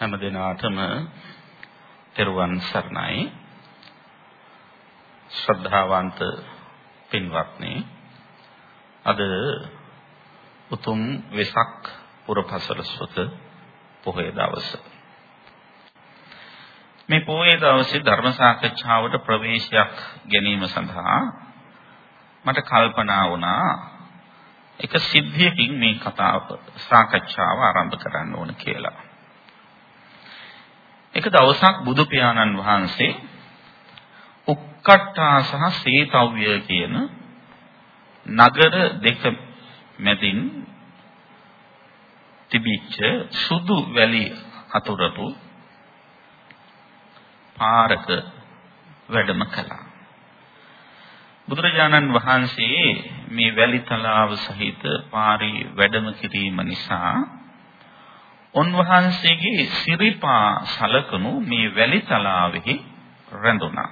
හැම දිනාටම තෙරුවන් සරණයි. ශ්‍රද්ධාවන්ත පින්වත්නි අද උතුම් වෙසක් පුරපසළොස්වක පොහොය දවස. මේ පොහොය දවසේ ධර්ම සාකච්ඡාවට ප්‍රවේශයක් ගැනීම සඳහා මට කල්පනා වුණා එක සිද්ධියකින් මේ කතාව සාකච්ඡාව ආරම්භ කරන්න ඕන කියලා. එක දවසක් බුදු පියාණන් වහන්සේ උක්කට්ටා සහ සේතව්‍ය කියන නගර දෙක මැදින් තිබිච්ච සුදු වැලි අතුරපු පාරක වැඩම කළා. බුදුරජාණන් වහන්සේ මේ වැලි තලාව සහිත පාරේ වැඩම කිරීම නිසා උන්වහන්සේගේ සිරිපා සලකනු මේ වැලි තලාවෙහි රැඳුණා.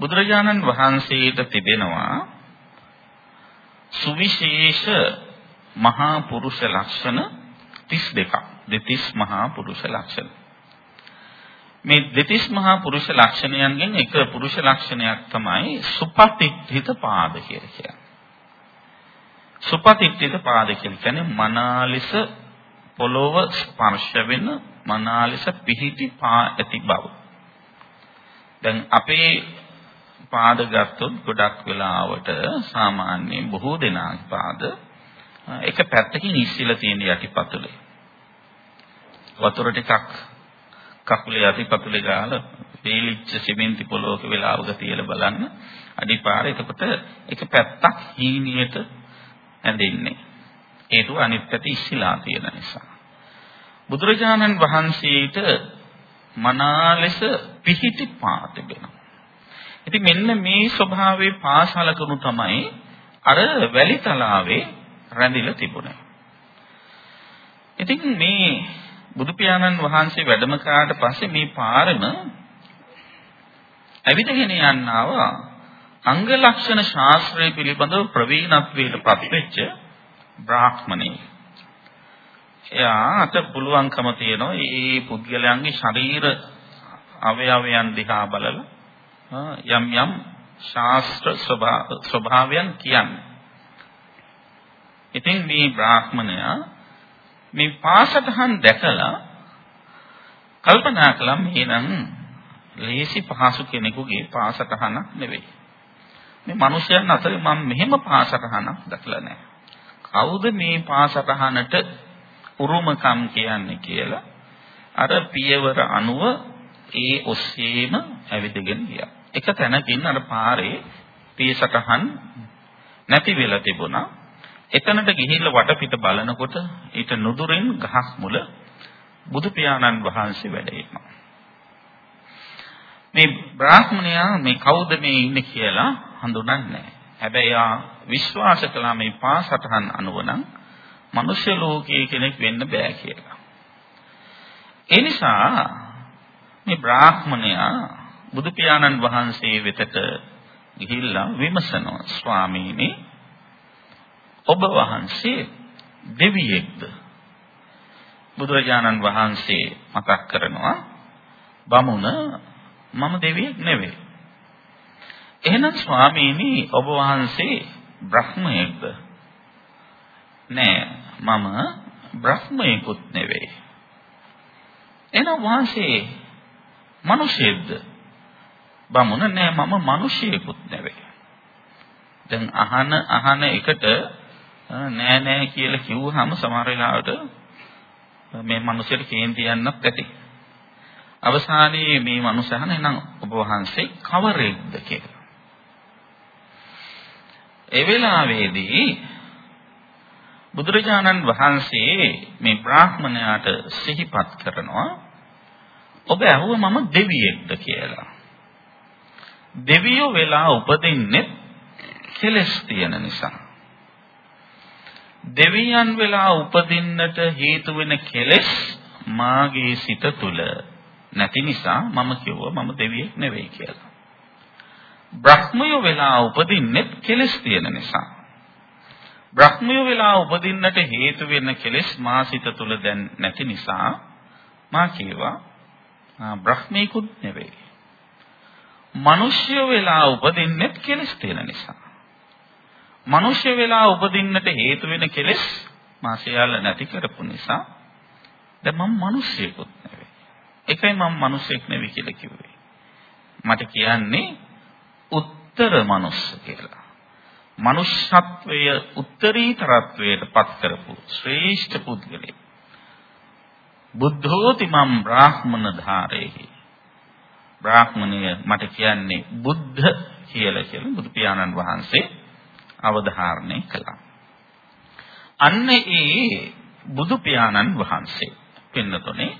බුදුරජාණන් වහන්සේට තිබෙනවා සුවිශේෂ මහා පුරුෂ ලක්ෂණ 32ක්. දෙතිස් මහා පුරුෂ ලක්ෂණ. මේ දෙතිස් මහා පුරුෂ ලක්ෂණයන්ගෙන් එක පුරුෂ ලක්ෂණයක් තමයි සුපතිත්ථිත පාද කියලා කියන්නේ. සුපතිත්ථිත පාද කියන්නේ මනාලිස පොළොව ස්පර්ශ වෙන මනාලෙස පිහිටි පා ඇති බව. දැන් අපේ පාද ගත්තොත් ගොඩක් වෙලාවට සාමාන්‍යයෙන් බොහෝ දෙනාගේ පාද එක පැත්තකින් ඉස්සිලා තියෙන යටිපතුලේ. වතුර ටිකක් කකුලේ යටිපතුලේ ගාලා පීලිච්ච සිමෙන්ති පොළොවක වෙලාවක තියලා බලන්න අඩිපාර එතකොට එක පැත්තක් හීනියට ඇඳෙන්නේ. හේතුව අනිත් පැත්තේ ඉස්සිලා තියෙන නිසා. බුදුරජාණන් වහන්සේට මනා ලෙස පිහිටි පා තිබෙනවා. ඉතින් මෙන්න මේ ස්වභාවයේ පාසලකණු තමයි අර වැලි තලාවේ රැඳිලා තිබුණේ. ඉතින් මේ බුදු පියාණන් වහන්සේ වැඩම කරාට පස්සේ මේ පාරම ඇවිදගෙන යන්නව අංග ලක්ෂණ ශාස්ත්‍රය පිළිබඳව ප්‍රවීණත්වයට පත්වෙච්ච බ්‍රාහ්මණෙක්. එයාට පුළුවන්කම තියෙනවා මේ පුද්ගලයන්ගේ ශරීර අවයවයන් දිහා බලලා යම් යම් ශාස්ත්‍ර ස්වභාවයන් කියන්නේ. ඉතින් මේ බ්‍රාහ්මණයා මේ පාසටහන් දැකලා කල්පනා කළා මේනම් ලේසි පහසු කෙනෙකුගේ පාසටහනක් නෙවෙයි. මේ මිනිසයන් අතරේ මම මෙහෙම පාසටහනක් දැකලා නැහැ. කවුද මේ පාසටහනට උරුමකම් කියන්නේ කියලා අර පියවර අනුව ඒ ඔස්සේම ඇවිදගෙන ගියා. එක තැනකින් අර පාරේ පියසටහන් නැති වෙලා තිබුණා. එතනට ගිහිල්ලා වටපිට බලනකොට ඊට නුදුරින් ගහක් මුල බුදු පියාණන් වහන්සේ වැඩ ඉන්නවා. මේ බ්‍රාහ්මණයා මේ කවුද මේ ඉන්නේ කියලා හඳුනන්නේ නැහැ. හැබැයි ආ විශ්වාස කළා මේ පාසටහන් අනුව නම් මනුෂ්‍ය ලෝකයේ කෙනෙක් වෙන්න බෑ කියලා. ඒ නිසා මේ බ්‍රාහ්මණයා බුදු පියාණන් වහන්සේ වෙතට ගිහිල්ලා විමසනවා ස්වාමීනි ඔබ වහන්සේ දෙවියෙක්ද? බුදුරජාණන් වහන්සේ මතක් කරනවා බමුණ මම දෙවියෙක් නෙවෙයි. එහෙනම් ස්වාමීනි ඔබ වහන්සේ බ්‍රහ්මයෙක්ද? නෑ මම බ්‍රහ්මයෙකුත් නෙවෙයි. එහෙනම් වහන්සේ මිනිසෙක්ද? බමුණ නෑ මම මිනිසියෙකුත් නෙවෙයි. දැන් අහන අහන එකට නෑ නෑ කියලා කිව්වහම සමහර වෙලාවට මේ මිනිසෙට කේන්ති යන්නත් ඇති. අවසානයේ මේ මනුස්සහන එනම් ඔබ වහන්සේ කවරෙක්ද කියලා. ඒ වෙලාවේදී බුදුරජාණන් වහන්සේ මේ බ්‍රාහ්මණයාට සිහිපත් කරනවා ඔබ ඇහුව මම දෙවියෙක්ද කියලා. දෙවියෝ වෙලා උපදින්නේ කෙලස් තියෙන නිසා. දෙවියන් වෙලා උපදින්නට හේතු වෙන කෙලෙස් මාගේ සිත තුල නැති නිසා මම කිව්වා මම දෙවියෙක් නෙවෙයි කියලා. බ්‍රහ්මයෝ වෙලා උපදින්නේ කෙලෙස් තියෙන නිසා. බ්‍රහ්මයෝ වෙලා උපදින්නට හේතු වෙන කෙලෙස් මා සිත තුල දැන් නැති නිසා මා කියවා බ්‍රහ්මීකුත් නෙවෙයි. මිනිස්ය වෙලා උපදින්නේ කෙලෙස් තියෙන නිසා. මිනිස්ය වෙලා උපදින්නට හේතු වෙන කෙලෙස් මා සියල්ල නැති කරපු නිසා දැන් මම මිනිස්සෙකුත් නෙවෙයි. ඒකයි මම මිනිස්සෙක් නෙවෙයි කියලා කිව්වේ. මට කියන්නේ උත්තර මනුස්ස කියලා. මනුෂ්‍යත්වය උත්තරීතරත්වයට පත් කරපු ශ්‍රේෂ්ඨ පුද්ගලෙක්. බුද්ධෝති මම් බ්‍රාහ්මණ ධාරේහි. බ්‍රාහ්මණය මට කියන්නේ බුද්ධ කියලා කියලා බුදු පියාණන් වහන්සේ අවධාරණය කළා. අන්න ඒ බුදු පියාණන් වහන්සේ පින්නතොනේ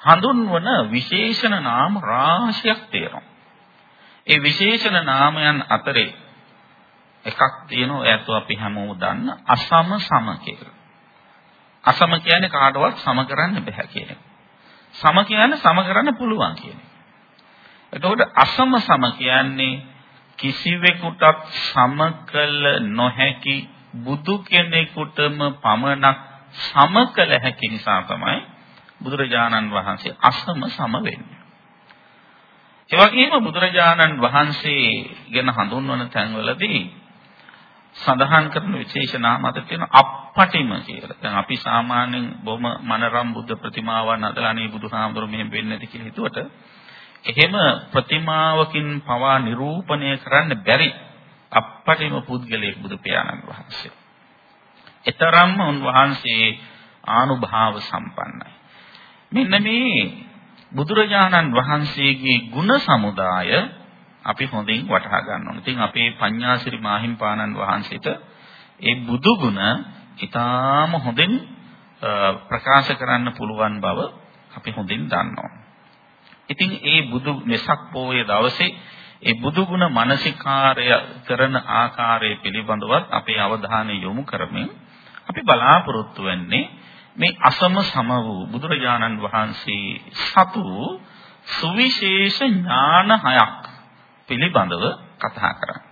හඳුන්වන විශේෂණ නාම රාශියක් තියෙනවා. ඒ විශේෂණ නාමයන් අතරේ එකක් තියෙනවා ඒත් අපි හැමෝම දන්න අසම සම කියලා. අසම කියන්නේ කාටවත් සම කරන්න බෑ කියන එක. සම කියන්නේ සම කරන්න පුළුවන් කියන එක. එතකොට අසම සම කියන්නේ කිසිවෙකුටත් සම කළ නොහැකි බුදු කෙනෙකුටම පමණක් සම කළ හැකි නිසා තමයි බුදුරජාණන් වහන්සේ අසම සම වෙන්නේ. ඒ වගේම බුදුරජාණන් වහන්සේ ගැන හඳුන්වන තැන්වලදී සඳහන් කරන විශේෂ නාම අතර තියෙන අප්පටිම කියලා. දැන් අපි සාමාන්‍යයෙන් බොහොම මනරම් බුද්ධ ප්‍රතිමාවන් අදලා අනේ බුදුහාමුදුරු මෙහෙම වෙන්නේ නැති කියලා හිතුවට එහෙම ප්‍රතිමාවකින් පවා නිරූපණය කරන්න බැරි අප්පටිම පුද්ගලයෙක් බුදු පියාණන් වහන්සේ. ඊතරම්ම උන්වහන්සේ ආනුභාව සම්පන්නයි. මෙන්න මේ බුදුරජාණන් වහන්සේගේ ගුණ සමුදාය අපි හොඳින් වටහා ගන්න ඕනේ. ඉතින් අපේ පඤ්ඤාසිරි මාහිම්පාණන් වහන්සේට ඒ බුදු ගුණ ඊටාම හොඳින් ප්‍රකාශ කරන්න පුළුවන් බව අපි හොඳින් දන්නවා. ඉතින් ඒ බුදු මෙසක් පොයේ දවසේ ඒ බුදු ගුණ මානසිකාරය කරන ආකාරය පිළිබඳවත් අපේ අවධානය යොමු කරමින් අපි බලාපොරොත්තු වෙන්නේ මේ අසම සම වූ බුදුරජාණන් වහන්සේ සතු සුවිශේෂ ඥාන හයක් පිළිබඳව කතා කරන්නේ.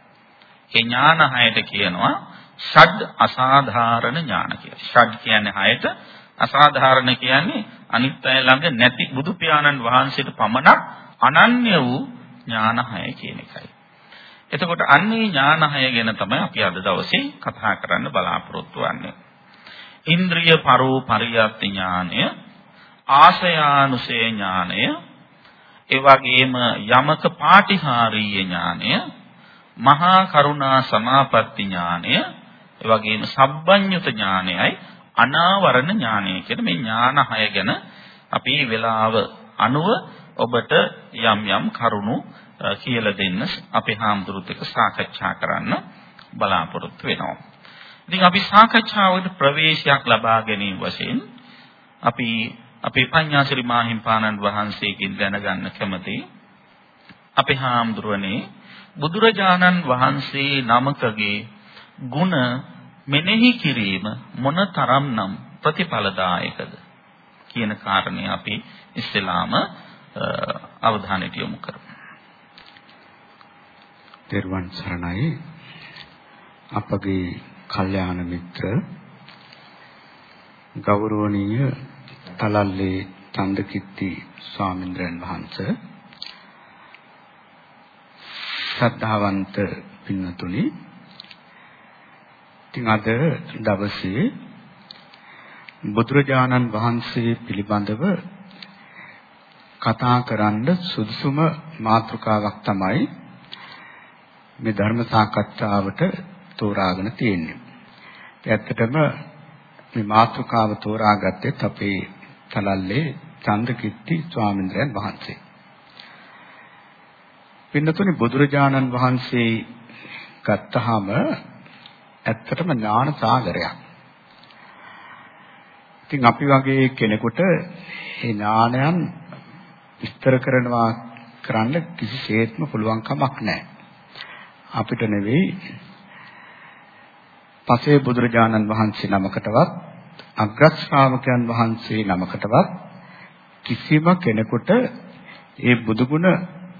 ඒ ඥාන හයට කියනවා ෂඩ් අසාධාරණ ඥාන කියලා. ෂඩ් කියන්නේ හයට අසාධාරණ කියන්නේ අනිත් අය ළඟ නැති බුදු පියාණන් වහන්සේට පමණක් අනන්‍ය වූ ඥාන හය කියන එකයි. එතකොට අන්නේ ඥාන හය ගැන තමයි අපි අද දවසේ කතා කරන්න බලාපොරොත්තු වෙන්නේ. ඉන්ද්‍රිය පරෝ පරියප්ති ඥානය, ආසයානුසේ ඥානය, ඒ වගේම යමක පාටිහාරීය ඥානය, මහා කරුණා සමාපatti ඥානය, ඒ වගේම සබ්බඤ්ඤුත ඥානයයි අනාවරණ ඥානය කියන මේ ඥාන හය ගැන අපි වෙලාව අනුව ඔබට යම් යම් කරුණු කියලා දෙන්න අපේ හාමුදුරුත් එක්ක සාකච්ඡා කරන්න බලාපොරොත්තු වෙනවා. ඉතින් අපි සාකච්ඡාවට ප්‍රවේශයක් ලබා ගැනීම වශයෙන් අපි අපේ පඤ්ඤාසිරි මාහිම්පාණන් වහන්සේගෙන් දැනගන්න කැමතියි. අපේ හාමුදුරනේ බුදුරජාණන් වහන්සේ නමකගේ ಗುಣ මෙනෙහි කිරීම මොන තරම්නම් ප්‍රතිඵලදායකද කියන කාරණේ අපි ඉස්සෙල්ලාම අවධානයට යොමු කරමු. දේරුවන් සරණයි අපගේ කල්යාණ මිත්‍ර ගෞරවනීය තලල්ලේ චන්දකිත්ති ස්වාමීන්ද්‍රයන් වහන්සේ ශ්‍රද්ධාවන්ත පින්වතුනි ඉතින් අද දවසේ බුදුරජාණන් වහන්සේ පිළිබඳව කතා කරන්න සුදුසුම මාතෘකාවක් තමයි මේ ධර්ම සාකච්ඡාවට තෝරාගෙන තියෙන්නේ. ඇත්තටම මේ මාතෘකාව තෝරාගත්තේ අපේ තලල්ලේ චන්දකිත්ති ස්වාමීන්ද්‍රයන් වහන්සේ. පින්නතුනි බුදුරජාණන් වහන්සේ ගත්තාම ඇත්තටම ඥාන සාගරයක්. ඉතින් අපි වගේ කෙනෙකුට මේ ඥානයන් විස්තර කරනවා කරන්න කිසිසේත්ම පුළුවන් කමක් නැහැ. අපිට නෙවෙයි පසේ බුදුරජාණන් වහන්සේ නමකටවත් අග්‍ර ශ්‍රාවකයන් වහන්සේ නමකටවත් කිසිම කෙනෙකුට ඒ බුදුගුණ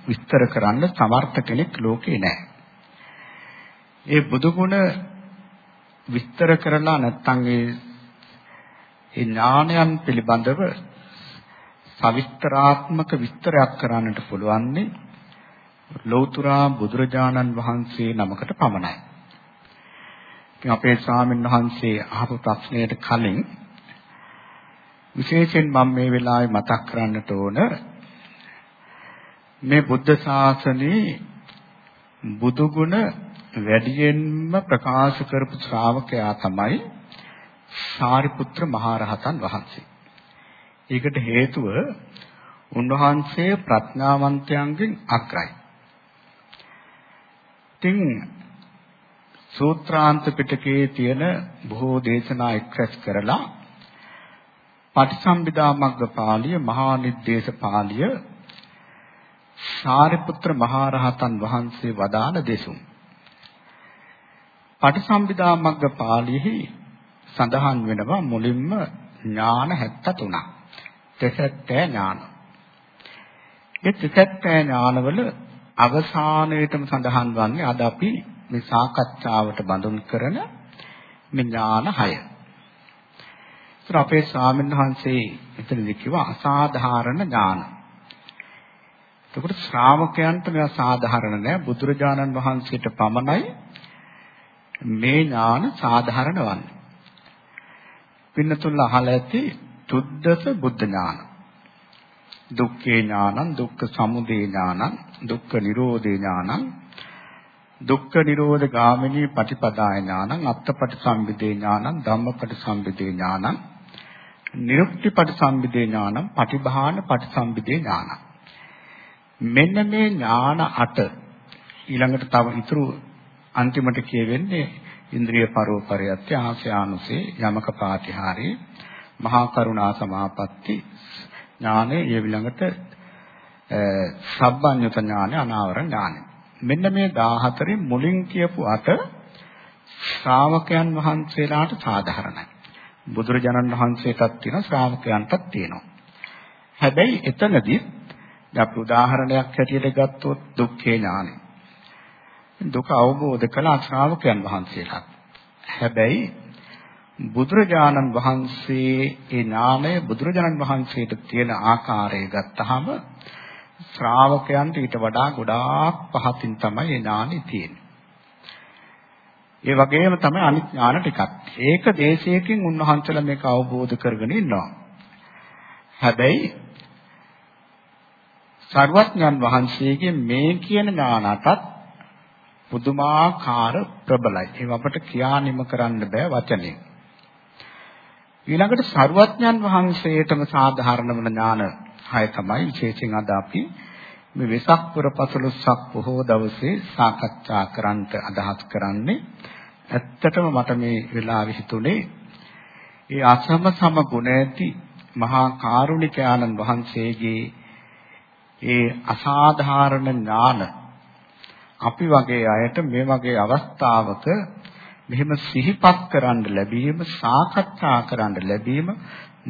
විස්තර කරන්න සමර්ථ කෙනෙක් ලෝකේ නැහැ. ඒ බුදුගුණ විස්තර කරලා නැත්නම් ඒ ඒ ඥානයන් පිළිබඳව සවිස්තරාත්මක විස්තරයක් කරන්නට පුළුවන්නේ ලෞතුරා බුදුරජාණන් වහන්සේ නමකට පමණයි. ඉතින් අපේ ස්වාමීන් වහන්සේ අහපු ප්‍රශ්නයට කලින් විශේෂයෙන් මම මේ වෙලාවේ මතක් කරන්නට ඕන මේ බුද්ධ ශාසනයේ බුදු ගුණ වැඩියෙන්ම ප්‍රකාශ කරපු ශ්‍රාවකයා තමයි සාරිපුත්‍ර මහරහතන් වහන්සේ. ඒකට හේතුව උන්වහන්සේ ප්‍රඥාවන්තයන්ගෙන් අග්‍රයි. ඉතින් සූත්‍රාන්ත පිටකයේ තියෙන බොහෝ දේශනා එක්රැස් කරලා පටිසම්භිදා මග්ග පාළිය මහා නිද්දේශ පාළිය සාරිපුත්‍ර මහරහතන් වහන්සේ වදාළ දෙසුම්. පටිසම්භිදා මග්ග පාළියෙහි සඳහන් වෙනවා මුලින්ම ඥාන 73ක්. තෙසැත්තෑ ඥාන. මේ තෙසැත්තෑ ඥානවල අවසානයේටම සඳහන් වන්නේ අද අපි මේ සාකච්ඡාවට බඳුන් කරන මේ ඥාන 6. ඒතර අපේ ස්වාමීන් වහන්සේ එතනදී කිව්වා අසාධාරණ ඥාන. එතකොට ශ්‍රාවකයන්ට මේවා සාධාරණ නෑ බුදුරජාණන් වහන්සේට පමණයි මේ ඥාන සාධාරණ වන්නේ. පින්නතුල්ලා අහලා ඇති තුද්දස බුද්ධ ඥාන. දුක්ඛේ ඥානං, දුක්ඛ සමුදය ඥානං, දුක්ඛ නිරෝධේ ඥානං, දුක්ඛ නිරෝධ ගාමිනී පටිපදාය ඥානං, අත්තපටි සම්බිදේ ඥානං, ධම්මපටි සම්බිදේ ඥානං, නිරුක්තිපටි සම්බිදේ ඥානං, පටිභාන පටි සම්බිදේ ඥානං. මෙන්න මේ ඥාන අට ඊළඟට තව ඉතුරු අන්තිමට කියවෙන්නේ ඉන්ද්‍රිය පරෝපරයත්‍ය ආශ්‍යානුසේ යමක පාටිහාරේ මහා කරුණා සමාපatti ඥානෙ ඊළඟට සබ්බඤ්ඤත ඥානෙ අනාවර ඥානෙ මෙන්න මේ 14 මුලින් කියපු අට ශ්‍රාවකයන් වහන්සේලාට සාධාරණයි. බුදුරජාණන් වහන්සේටත් තියෙනවා ශ්‍රාවකයන්ටත් තියෙනවා. හැබැයි එතනදී අපි උදාහරණයක් හැටියට ගත්තොත් දුක්ඛේ ඥානෙ. දුක අවබෝධ කළ ශ්‍රාවකයන් වහන්සේලා. හැබැයි බුදුරජාණන් වහන්සේ ඒ ඥානය බුදුරජාණන් වහන්සේට තියෙන ආකාරය ගත්තාම ශ්‍රාවකයන්ට ඊට වඩා ගොඩාක් පහතින් තමයි ඒ ඥානෙ තියෙන්නේ. ඒ වගේම තමයි අනිත් ඥාන ටිකක්. ඒක දේශයකින් උන්වහන්සේලා මේක අවබෝධ කරගෙන ඉන්නවා. හැබැයි සර්වඥන් වහන්සේගේ මේ කියන ඥානටත් පුදුමාකාර ප්‍රබලයි. ඒක අපට කියා නිම කරන්න බෑ වචනෙන්. ඊළඟට සරුවත්ඥන් වහන්සේටම සාධාරණ වන ඥාන හය තමයි විශේෂයෙන් අද අපි මේ වෙසක් පුර පසළොස්වක බොහෝ දවසේ සාකච්ඡා කරන්නට අදහස් කරන්නේ. ඇත්තටම මට මේ වෙලාවෙ හිතුනේ ඒ අසම සම ගුණ ඇති මහා කාරුණික ආනන්ද වහන්සේගේ ඒ අසාධාරණ ඥාන අපි වගේ අයට මේ වගේ අවස්ථාවක මෙහෙම සිහිපත් කරන්න ලැබීම සාකච්ඡා කරන්න ලැබීම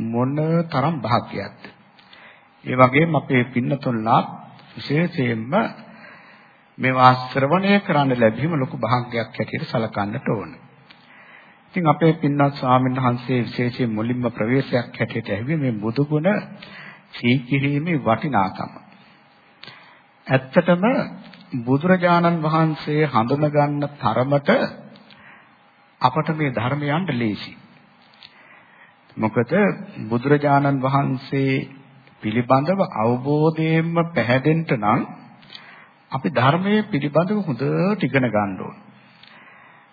මොන තරම් භාග්‍යයක්ද ඒ වගේම අපේ පින්නතුල්ලා විශේෂයෙන්ම මේවා ශ්‍රවණය කරන්න ලැබීම ලොකු භාග්‍යයක් හැටියට සලකන්නට ඕන. ඉතින් අපේ පින්වත් ස්වාමීන් වහන්සේ විශේෂයෙන් මුලින්ම ප්‍රවේශයක් හැටියට ඇහුවේ මේ බුදු ගුණ සීකිරීමේ වටිනාකම. ඇත්තටම බුදුරජාණන් වහන්සේ හඳුනගන්න තරමට අපට මේ ධර්මයන්ට ලේසි. මොකද බුදුරජාණන් වහන්සේ පිළිබඳව අවබෝධයෙන්ම පැහැදෙන්න නම් අපි ධර්මයේ පිළිබඳව හොඳට ඉගෙන ගන්න ඕන.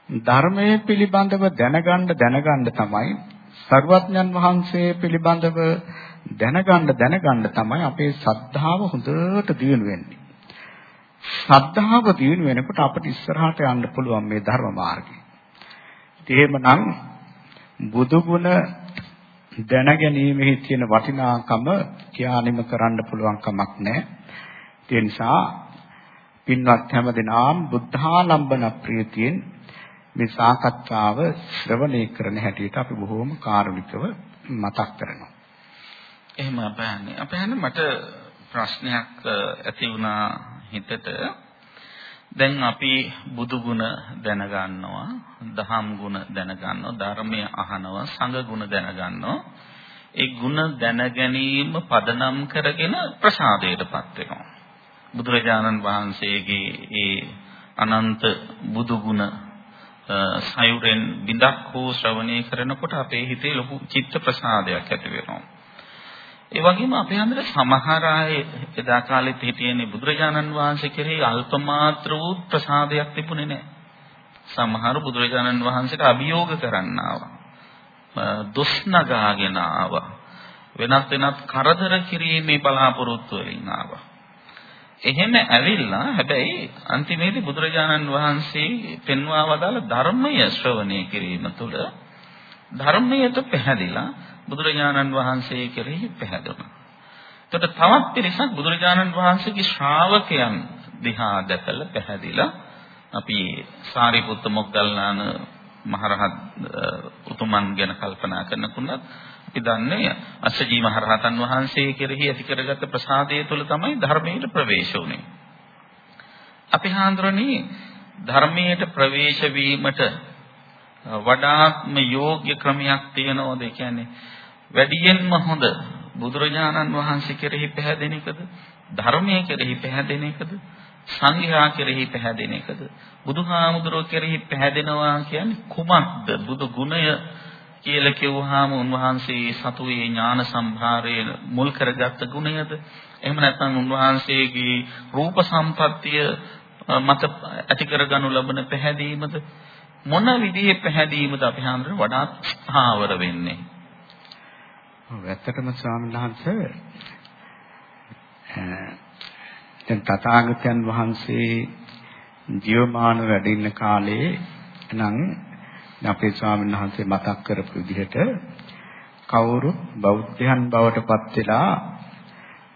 ධර්මයේ පිළිබඳව දැනගන්න දැනගන්න තමයි සර්වඥන් වහන්සේ පිළිබඳව දැනගන්න දැනගන්න තමයි අපේ ශ්‍රද්ධාව හොඳට දියුණු වෙන්නේ. ශ්‍රද්ධාව දිනු වෙනකොට අපිට ඉස්සරහට යන්න පුළුවන් මේ ධර්ම මාර්ගය. එහෙමනම් බුදු ගුණ දැනගැනීමේ තියෙන වටිනාකම කියානිම කරන්න පුළුවන් කමක් නැහැ. ඒ නිසා පින්වත් හැමදෙනාම බුද්ධාලම්බන ප්‍රීතියෙන් මේ සාකච්ඡාව ශ්‍රවණය කරන හැටියට අපි බොහෝම කාරුණිකව මතක් කරනවා. එහෙම අපහන්නේ. අපහන්නේ මට ප්‍රශ්නයක් ඇති වුණා හිතට. දැන් අපි බුදු ගුණ දැනගන්නවා, දහම් ගුණ දැනගන්නවා, ධර්මය අහනවා, සංඝ ගුණ දැනගන්නවා. ඒ ගුණ දැන ගැනීම පදනම් කරගෙන ප්‍රසාදයටපත් වෙනවා. බුදුරජාණන් වහන්සේගේ ඒ අනන්ත බුදු ගුණ සයුරෙන් බිඳක් හෝ ශ්‍රවණය කරනකොට අපේ හිතේ ලොකු චිත්ත ප්‍රසාදයක් ඇති වෙනවා. ඒ වගේම අපේ අnder සමහර අය එදා කාලෙත් හිටියනේ බුදුරජාණන් වහන්සේ කෙරෙහි අල්පමාත්‍ර වූ ප්‍රසාදයක් තිබුණේ නැහැ. සමහර බුදුරජාණන් වහන්සේට අභියෝග කරන්න ආවා. දොස් නගාගෙන ආවා. වෙනත් වෙනත් කරදර කිරීමේ බලාපොරොත්තු වලින් ආවා. එහෙම ඇවිල්ලා හැබැයි අන්තිමේදී බුදුරජාණන් වහන්සේ පෙන්වා වදාළ ධර්මය ශ්‍රවණය කිරීම තුළ ධර්මයට පැහැදිලා බුදුරජාණන් වහන්සේ කෙරෙහි පැහැදුණා. එතකොට තවත් පිරිසක් බුදුරජාණන් වහන්සේගේ ශ්‍රාවකයන් දිහා දැකලා පැහැදිලා අපි සාරිපුත්ත මොග්ගල්ලාන මහරහත් උතුමන් ගැන කල්පනා කරනකොට අපි දන්නේ අස්සජී මහරහතන් වහන්සේ කෙරෙහි ඇති කරගත් ප්‍රසාදය තුළ තමයි ධර්මයට ප්‍රවේශ වුනේ. අපි හාන්දරණී ධර්මයට ප්‍රවේශ වීමට වඩාත්ම යෝග්‍ය ක්‍රමයක් තියෙනවද? ඒ කියන්නේ වැඩියෙන්ම හොඳ බුදුරජාණන් වහන්සේ කෙරෙහි පැහැදෙන එකද? ධර්මයේ කෙරෙහි පැහැදෙන එකද? සංඝයා කෙරෙහි පැහැදෙන එකද? බුදුහාමුදුරුවෝ කෙරෙහි පැහැදෙනවා කියන්නේ කුමක්ද? බුදු ගුණය කියලා කිව්වහම උන්වහන්සේ සතුයේ ඥාන සම්භාරයේ මුල් කරගත්ත ගුණයද? එහෙම නැත්නම් උන්වහන්සේගේ රූප සම්පත්තිය මත ඇති කරගනු ලබන පැහැදීමද? මොන විදිහේ පැහැදීමද අපි හඳුනන වඩාත් ස්ථාවර වෙන්නේ? ඇත්තටම ස්වාමීන් වහන්සේ දැන් තථාගතයන් වහන්සේ ජීවමාන වැඩ ඉන්න කාලේ නම් අපේ ස්වාමීන් වහන්සේ මතක් කරපු විදිහට කවුරු බෞද්ධයන් බවට පත් වෙලා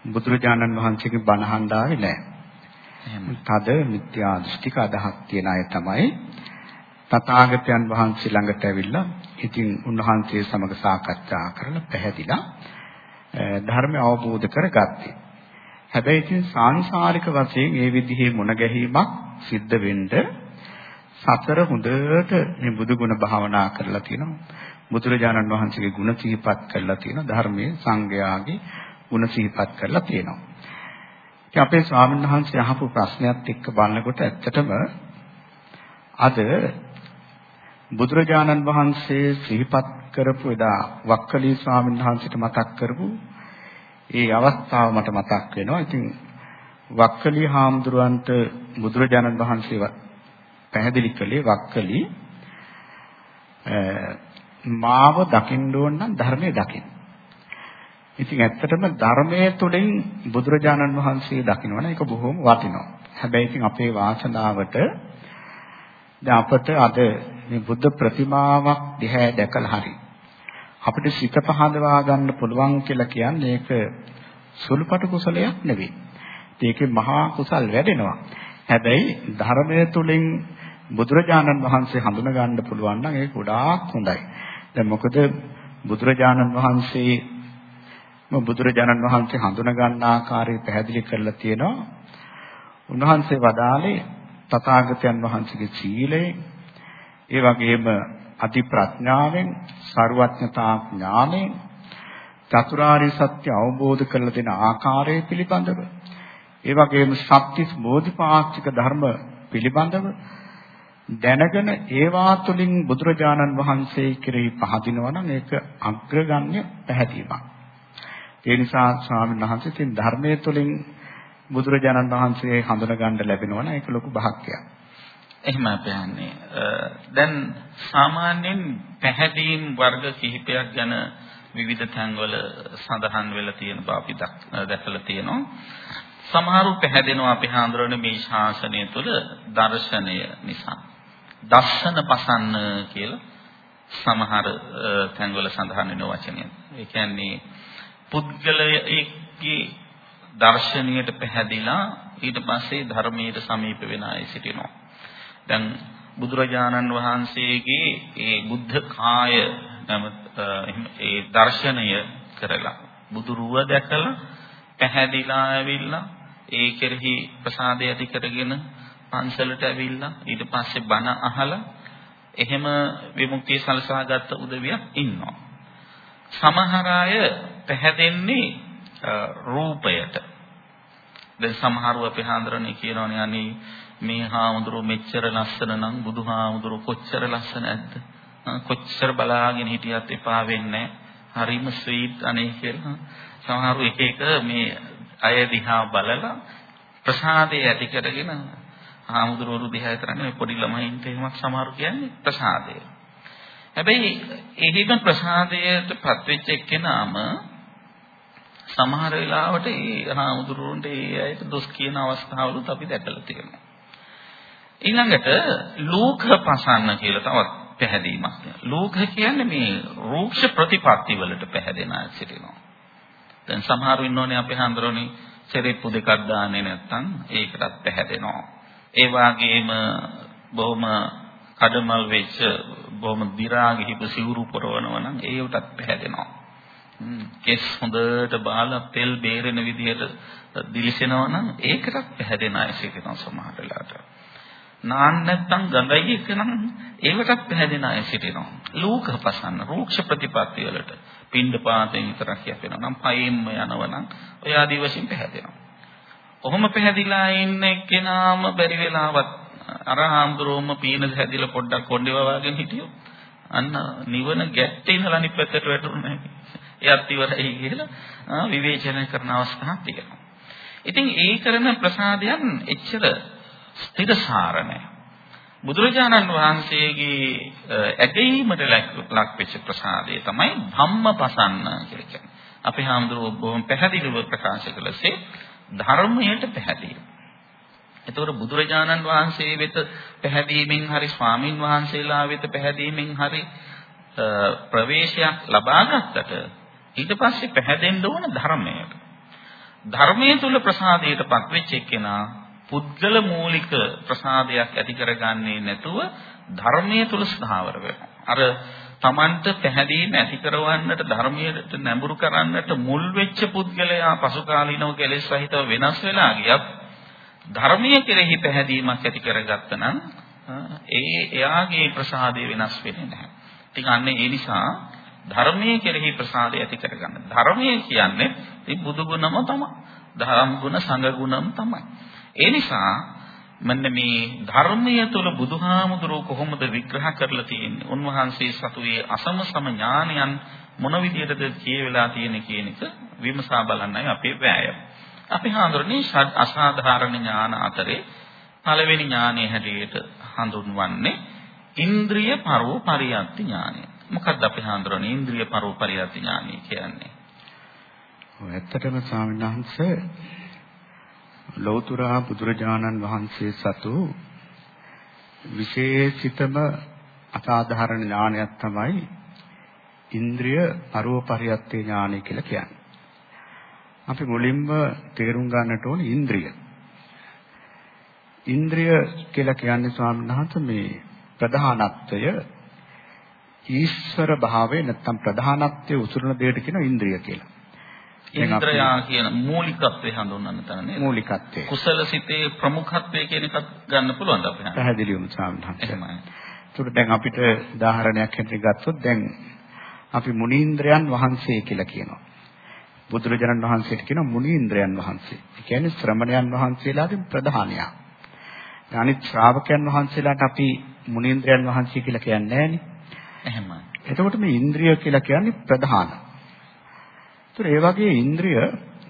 බුදුරජාණන් වහන්සේගේ බණ අහන්නාවේ නැහැ. තද මිත්‍යා දෘෂ්ටික අදහස් තියන අය තමයි තථාගතයන් වහන්සේ ළඟට ඇවිල්ලා ඉතින් උන්වහන්සේ සමග සාකච්ඡා කරලා පැහැදිලා ධර්මය අවබෝධ කරගත්තේ. හැබැයි ඉතින් සාංශාරික වශයෙන් මේ විදිහේ මුණ ගැහිමක් සිද්ධ වෙන්න සතර හොඳට මේ බුදු ගුණ භාවනා කරලා තියෙනවා. බුදුරජාණන් වහන්සේගේ ගුණ සිහිපත් කරලා තියෙනවා. ධර්මයේ සංගයාගේ ගුණ සිහිපත් කරලා තියෙනවා. ඉතින් අපේ ස්වාමීන් වහන්සේ අහපු ප්‍රශ්නයත් එක්ක බලනකොට ඇත්තටම අද බුදුරජාණන් වහන්සේ සිහිපත් කරපු එදා වක්කලී ස්වාමීන් වහන්සේට මතක් කරපු ඒ අවස්ථාව මට මතක් වෙනවා. ඉතින් වක්කලී හාමුදුරුවන්ට බුදුරජාණන් වහන්සේ පැහැදිලි කළේ වක්කලි මාව දකින්න ඕන නම් ධර්මයේ දකින්න. ඉතින් ඇත්තටම ධර්මයේ තුලින් බුදුරජාණන් වහන්සේ දකින්නවනේ ඒක බොහොම වටිනවා. හැබැයි ඉතින් අපේ වාසනාවට දැන් අපට අද මේ බුද්ධ ප්‍රතිමාවක් දිහා දැකලා හරි අපිට සිත පහදවා ගන්න පුළුවන් කියලා කියන්නේ ඒක සුළුපටු කුසලයක් නෙවෙයි. ඒකේ මහා කුසල් වැඩෙනවා. හැබැයි ධර්මයේ තුලින් බුදුරජාණන් වහන්සේ හඳුනා ගන්න පුළුවන් නම් ඒක ගොඩාක් හොඳයි. දැන් මොකද බුදුරජාණන් වහන්සේ බුදුරජාණන් වහන්සේ හඳුනා ගන්න ආකාරය පැහැදිලි කරලා තියෙනවා. උන්වහන්සේ වදාළේ තථාගතයන් වහන්සේගේ සීලය ඒ වගේම අති ප්‍රඥාවෙන් ਸਰවඥතා ඥාණයෙන් චතුරාර්ය සත්‍ය අවබෝධ කරලා දෙන ආකාරය පිළිබඳව ඒ වගේම සත්‍තිස් බෝධිපාක්ෂික ධර්ම පිළිබඳව දැනගෙන ඒවා තුළින් බුදුරජාණන් වහන්සේ කෙරෙහි පහදිනවා නම් ඒක අග්‍රගණ්‍ය පැහැදීමක්. ඒ නිසා ස්වාමීන් වහන්සේ තින් ධර්මයේ තුළින් බුදුරජාණන් වහන්සේ හඳුන ගන්න ලැබෙනවා නම් ඒක ලොකු භාග්‍යයක්. එහෙම අපහන්නේ. දැන් සාමාන්‍යයෙන් පැහැදීම් වර්ග කිහිපයක් ගැන විවිධ තැන්වල සඳහන් වෙලා තියෙන බව අපි දැකලා තියෙනවා. සමහරු පැහැදෙනවා අපි හඳුරන මේ ශාසනය තුළ දර්ශනය නිසා. දර්ශන පසන්න කියලා සමහර තැන්වල සඳහන් වෙන වචනය. ඒ කියන්නේ පුද්ගලයේ දර්ශනීයට පැහැදිලා ඊට පස්සේ ධර්මයට සමීප වෙන අය සිටිනවා. දැන් බුදුරජාණන් වහන්සේගේ ඒ බුද්ධ කාය ඒ දර්ශනය කරලා බුදු රුව දැකලා පැහැදිලා ඇවිල්ලා ඒ කෙරෙහි ප්‍රසාදය ඇති කරගෙන පන්සලට ඇවිල්ලා ඊට පස්සේ බණ අහලා එහෙම විමුක්තිය සලසාගත් උදවියක් ඉන්නවා. සමහර අය පැහැදෙන්නේ රූපයට. දැන් සමහරව අපි හඳුරන්නේ කියනවනේ අනේ මේ හාමුදුරුවෝ මෙච්චර ලස්සන නම් බුදුහාමුදුරුවෝ කොච්චර ලස්සන නැද්ද? කොච්චර බලාගෙන හිටියත් එපා වෙන්නේ හරිම ස්වීට් අනේ කියලා. සමහරව එක එක මේ අය දිහා බලලා ප්‍රසාදේ ඇති කරගෙන හාමුදුරුවෝ දිහා විතරනේ මේ පොඩි ළමයින්ට එහෙමත් සමහරු කියන්නේ ප්‍රසාදය. හැබැයි ඒකෙන් ප්‍රසාදයටපත් වෙච්ච එක්කෙනාම සමහර වෙලාවට ඒ හාමුදුරුවන්ට ඒ අයට දොස් කියන අවස්ථාවලුත් අපි දැකලා තියෙනවා. ඊළඟට ලෝක පසන්න කියලා තවත් පැහැදීමක් තියෙනවා. ලෝක කියන්නේ මේ රූක්ෂ ප්‍රතිපත්ති වලට පැහැදෙන අය සිටිනවා. දැන් සමහරු ඉන්නෝනේ අපේ හාමුදුරුවනේ සෙරෙප්පු දෙකක් දාන්නේ නැත්නම් ඒකටත් පැහැදෙනවා. ඒ වගේම බොහොම කඩමල් වෙච්ච බොහොම දි รา ගිහිපු සිවුරු පොරවනවා නම් ඒවටත් පැහැදෙනවා. කෙස් හොඳට බාලා තෙල් බේරෙන විදිහට දිලිසෙනවා නම් ඒකටත් පැහැදෙන අය සිටිනවා සමහර වෙලාවට. නාන්න නැත්තම් ගඳයි එක නම් ඒකටත් පැහැදෙන අය සිටිනවා. ලෝක පසන්න රූක්ෂ ප්‍රතිපත්ති වලට පින්ඩ පාතෙන් විතරක් යපෙනවා නම් පයින්ම යනවා නම් ඔය ආදි වශයෙන් පැහැදෙනවා. ඔහොම පැහැදිලා ඉන්න එක්කෙනාම බැරි වෙලාවත් අර හාමුදුරුවෝම පීන හැදිලා පොඩ්ඩක් කොණ්ඩේ වවාගෙන හිටියෝ. අන්න නිවන ගැටේ ඉඳලා අනිත් පැත්තට වැටුනේ එයත් ඉවරයි කියලා විවේචනය කරන අවස්ථාවක් තියෙනවා. ඉතින් ඒ කරන ප්‍රසාදයන් එච්චර ස්ථිරසාර නැහැ. බුදුරජාණන් වහන්සේගේ ඇගීමට ලක් වෙච්ච ප්‍රසාදය තමයි ධම්මපසන්න කියලා කියන්නේ. අපේ හාමුදුරුවෝ බොහොම පැහැදිලිව ප්‍රකාශ කළසේ ධර්මයට පැහැදිලි. එතකොට බුදුරජාණන් වහන්සේ වෙත පැහැදීමෙන් හරි ස්වාමින් වහන්සේලා වෙත පැහැදීමෙන් හරි ප්‍රවේශයක් ලබා ගත්තට ඊට පස්සේ පැහැදෙන්න ඕන ධර්මයට. ධර්මයේ තුල ප්‍රසාදයටපත් වෙච්ච එක්කෙනා පුද්ගල මූලික ප්‍රසාදයක් ඇති කරගන්නේ නැතුව ධර්මයේ තුල ස්ථාවර වෙනවා. අර Tamanට පැහැදීම ඇති කරවන්නට ධර්මයට නැඹුරු කරන්නට මුල් වෙච්ච පුද්ගලයා පසු කාලීනව කෙලෙස් සහිතව වෙනස් වෙලා ගියත් ධර්මයේ කෙරෙහි පැහැදීමක් ඇති කරගත්ත නම් ඒ එයාගේ ප්‍රසාදය වෙනස් වෙන්නේ නැහැ. ඉතින් අන්න ඒ නිසා ධර්මයේ කෙරෙහි ප්‍රසාදය ඇති කරගන්න. ධර්මයේ කියන්නේ ඉතින් බුදු ගුණම තමයි. ධර්ම ගුණ සංඝ ගුණම තමයි. ඒ නිසා මෙන්න මේ ධර්මය තුළ බුදුහාමුදුරුව කොහොමද විග්‍රහ කරලා තියෙන්නේ? උන්වහන්සේ සතුයේ අසම සම ඥානයන් මොන විදිහටද කියවිලා තියෙන්නේ කියන එක විමසා බලන්නයි අපේ වෑයම. අපි හඳුරන්නේ අසාධාරණ ඥාන අතරේ පළවෙනි ඥානයේ හැටියට හඳුන්වන්නේ ඉන්ද්‍රිය පරෝ පරියත්ති ඥානය. මොකක්ද අපි හඳුරන්නේ ඉන්ද්‍රිය පරෝ පරියත්ති ඥානය කියන්නේ? ඔය ඇත්තටම ස්වාමීන් වහන්සේ ලෞතුරා බුදුරජාණන් වහන්සේ සතු විශේෂිතම අසාධාරණ ඥානයක් තමයි ඉන්ද්‍රිය අරෝපරියත්තේ ඥානය කියලා කියන්නේ. අපි මුලින්ම තේරුම් ගන්නට ඕනේ ඉන්ද්‍රිය. ඉන්ද්‍රිය කියලා කියන්නේ ස්වාමීන් වහන්සේ මේ ප්‍රධානත්වය ඊශ්වර භාවය නැත්නම් ප්‍රධානත්වයේ උසුරන දෙයට කියන ඉන්ද්‍රිය කියලා. ඉන්ද්‍රයා කියන මූලිකත්වය හඳුන්වන්න තන නේද? මූලිකත්වය. කුසල සිතේ ප්‍රමුඛත්වය කියන එකත් ගන්න පුළුවන්ද අපේ? පැහැදිලි වුණා සාමණේර. එහෙමයි. ඒකට දැන් අපිට උදාහරණයක් හැටියට ගත්තොත් දැන් අපි මුනීන්ද්‍රයන් වහන්සේ කියලා කියනවා. බුදුරජාණන් වහන්සේට කියනවා මුනීන්ද්‍රයන් වහන්සේ. ඒ කියන්නේ ශ්‍රමණයන් වහන්සේලාගෙන් ප්‍රධානයා. අනිත් ශ්‍රාවකයන් වහන්සේලාට අපි මුනීන්ද්‍රයන් වහන්සේ කියලා කියන්නේ නැහැනේ. එහෙමයි. එතකොට මේ ඉන්ද්‍රිය කියලා කියන්නේ ප්‍රධාන. ඒතර ඒ වගේ ඉන්ද්‍රිය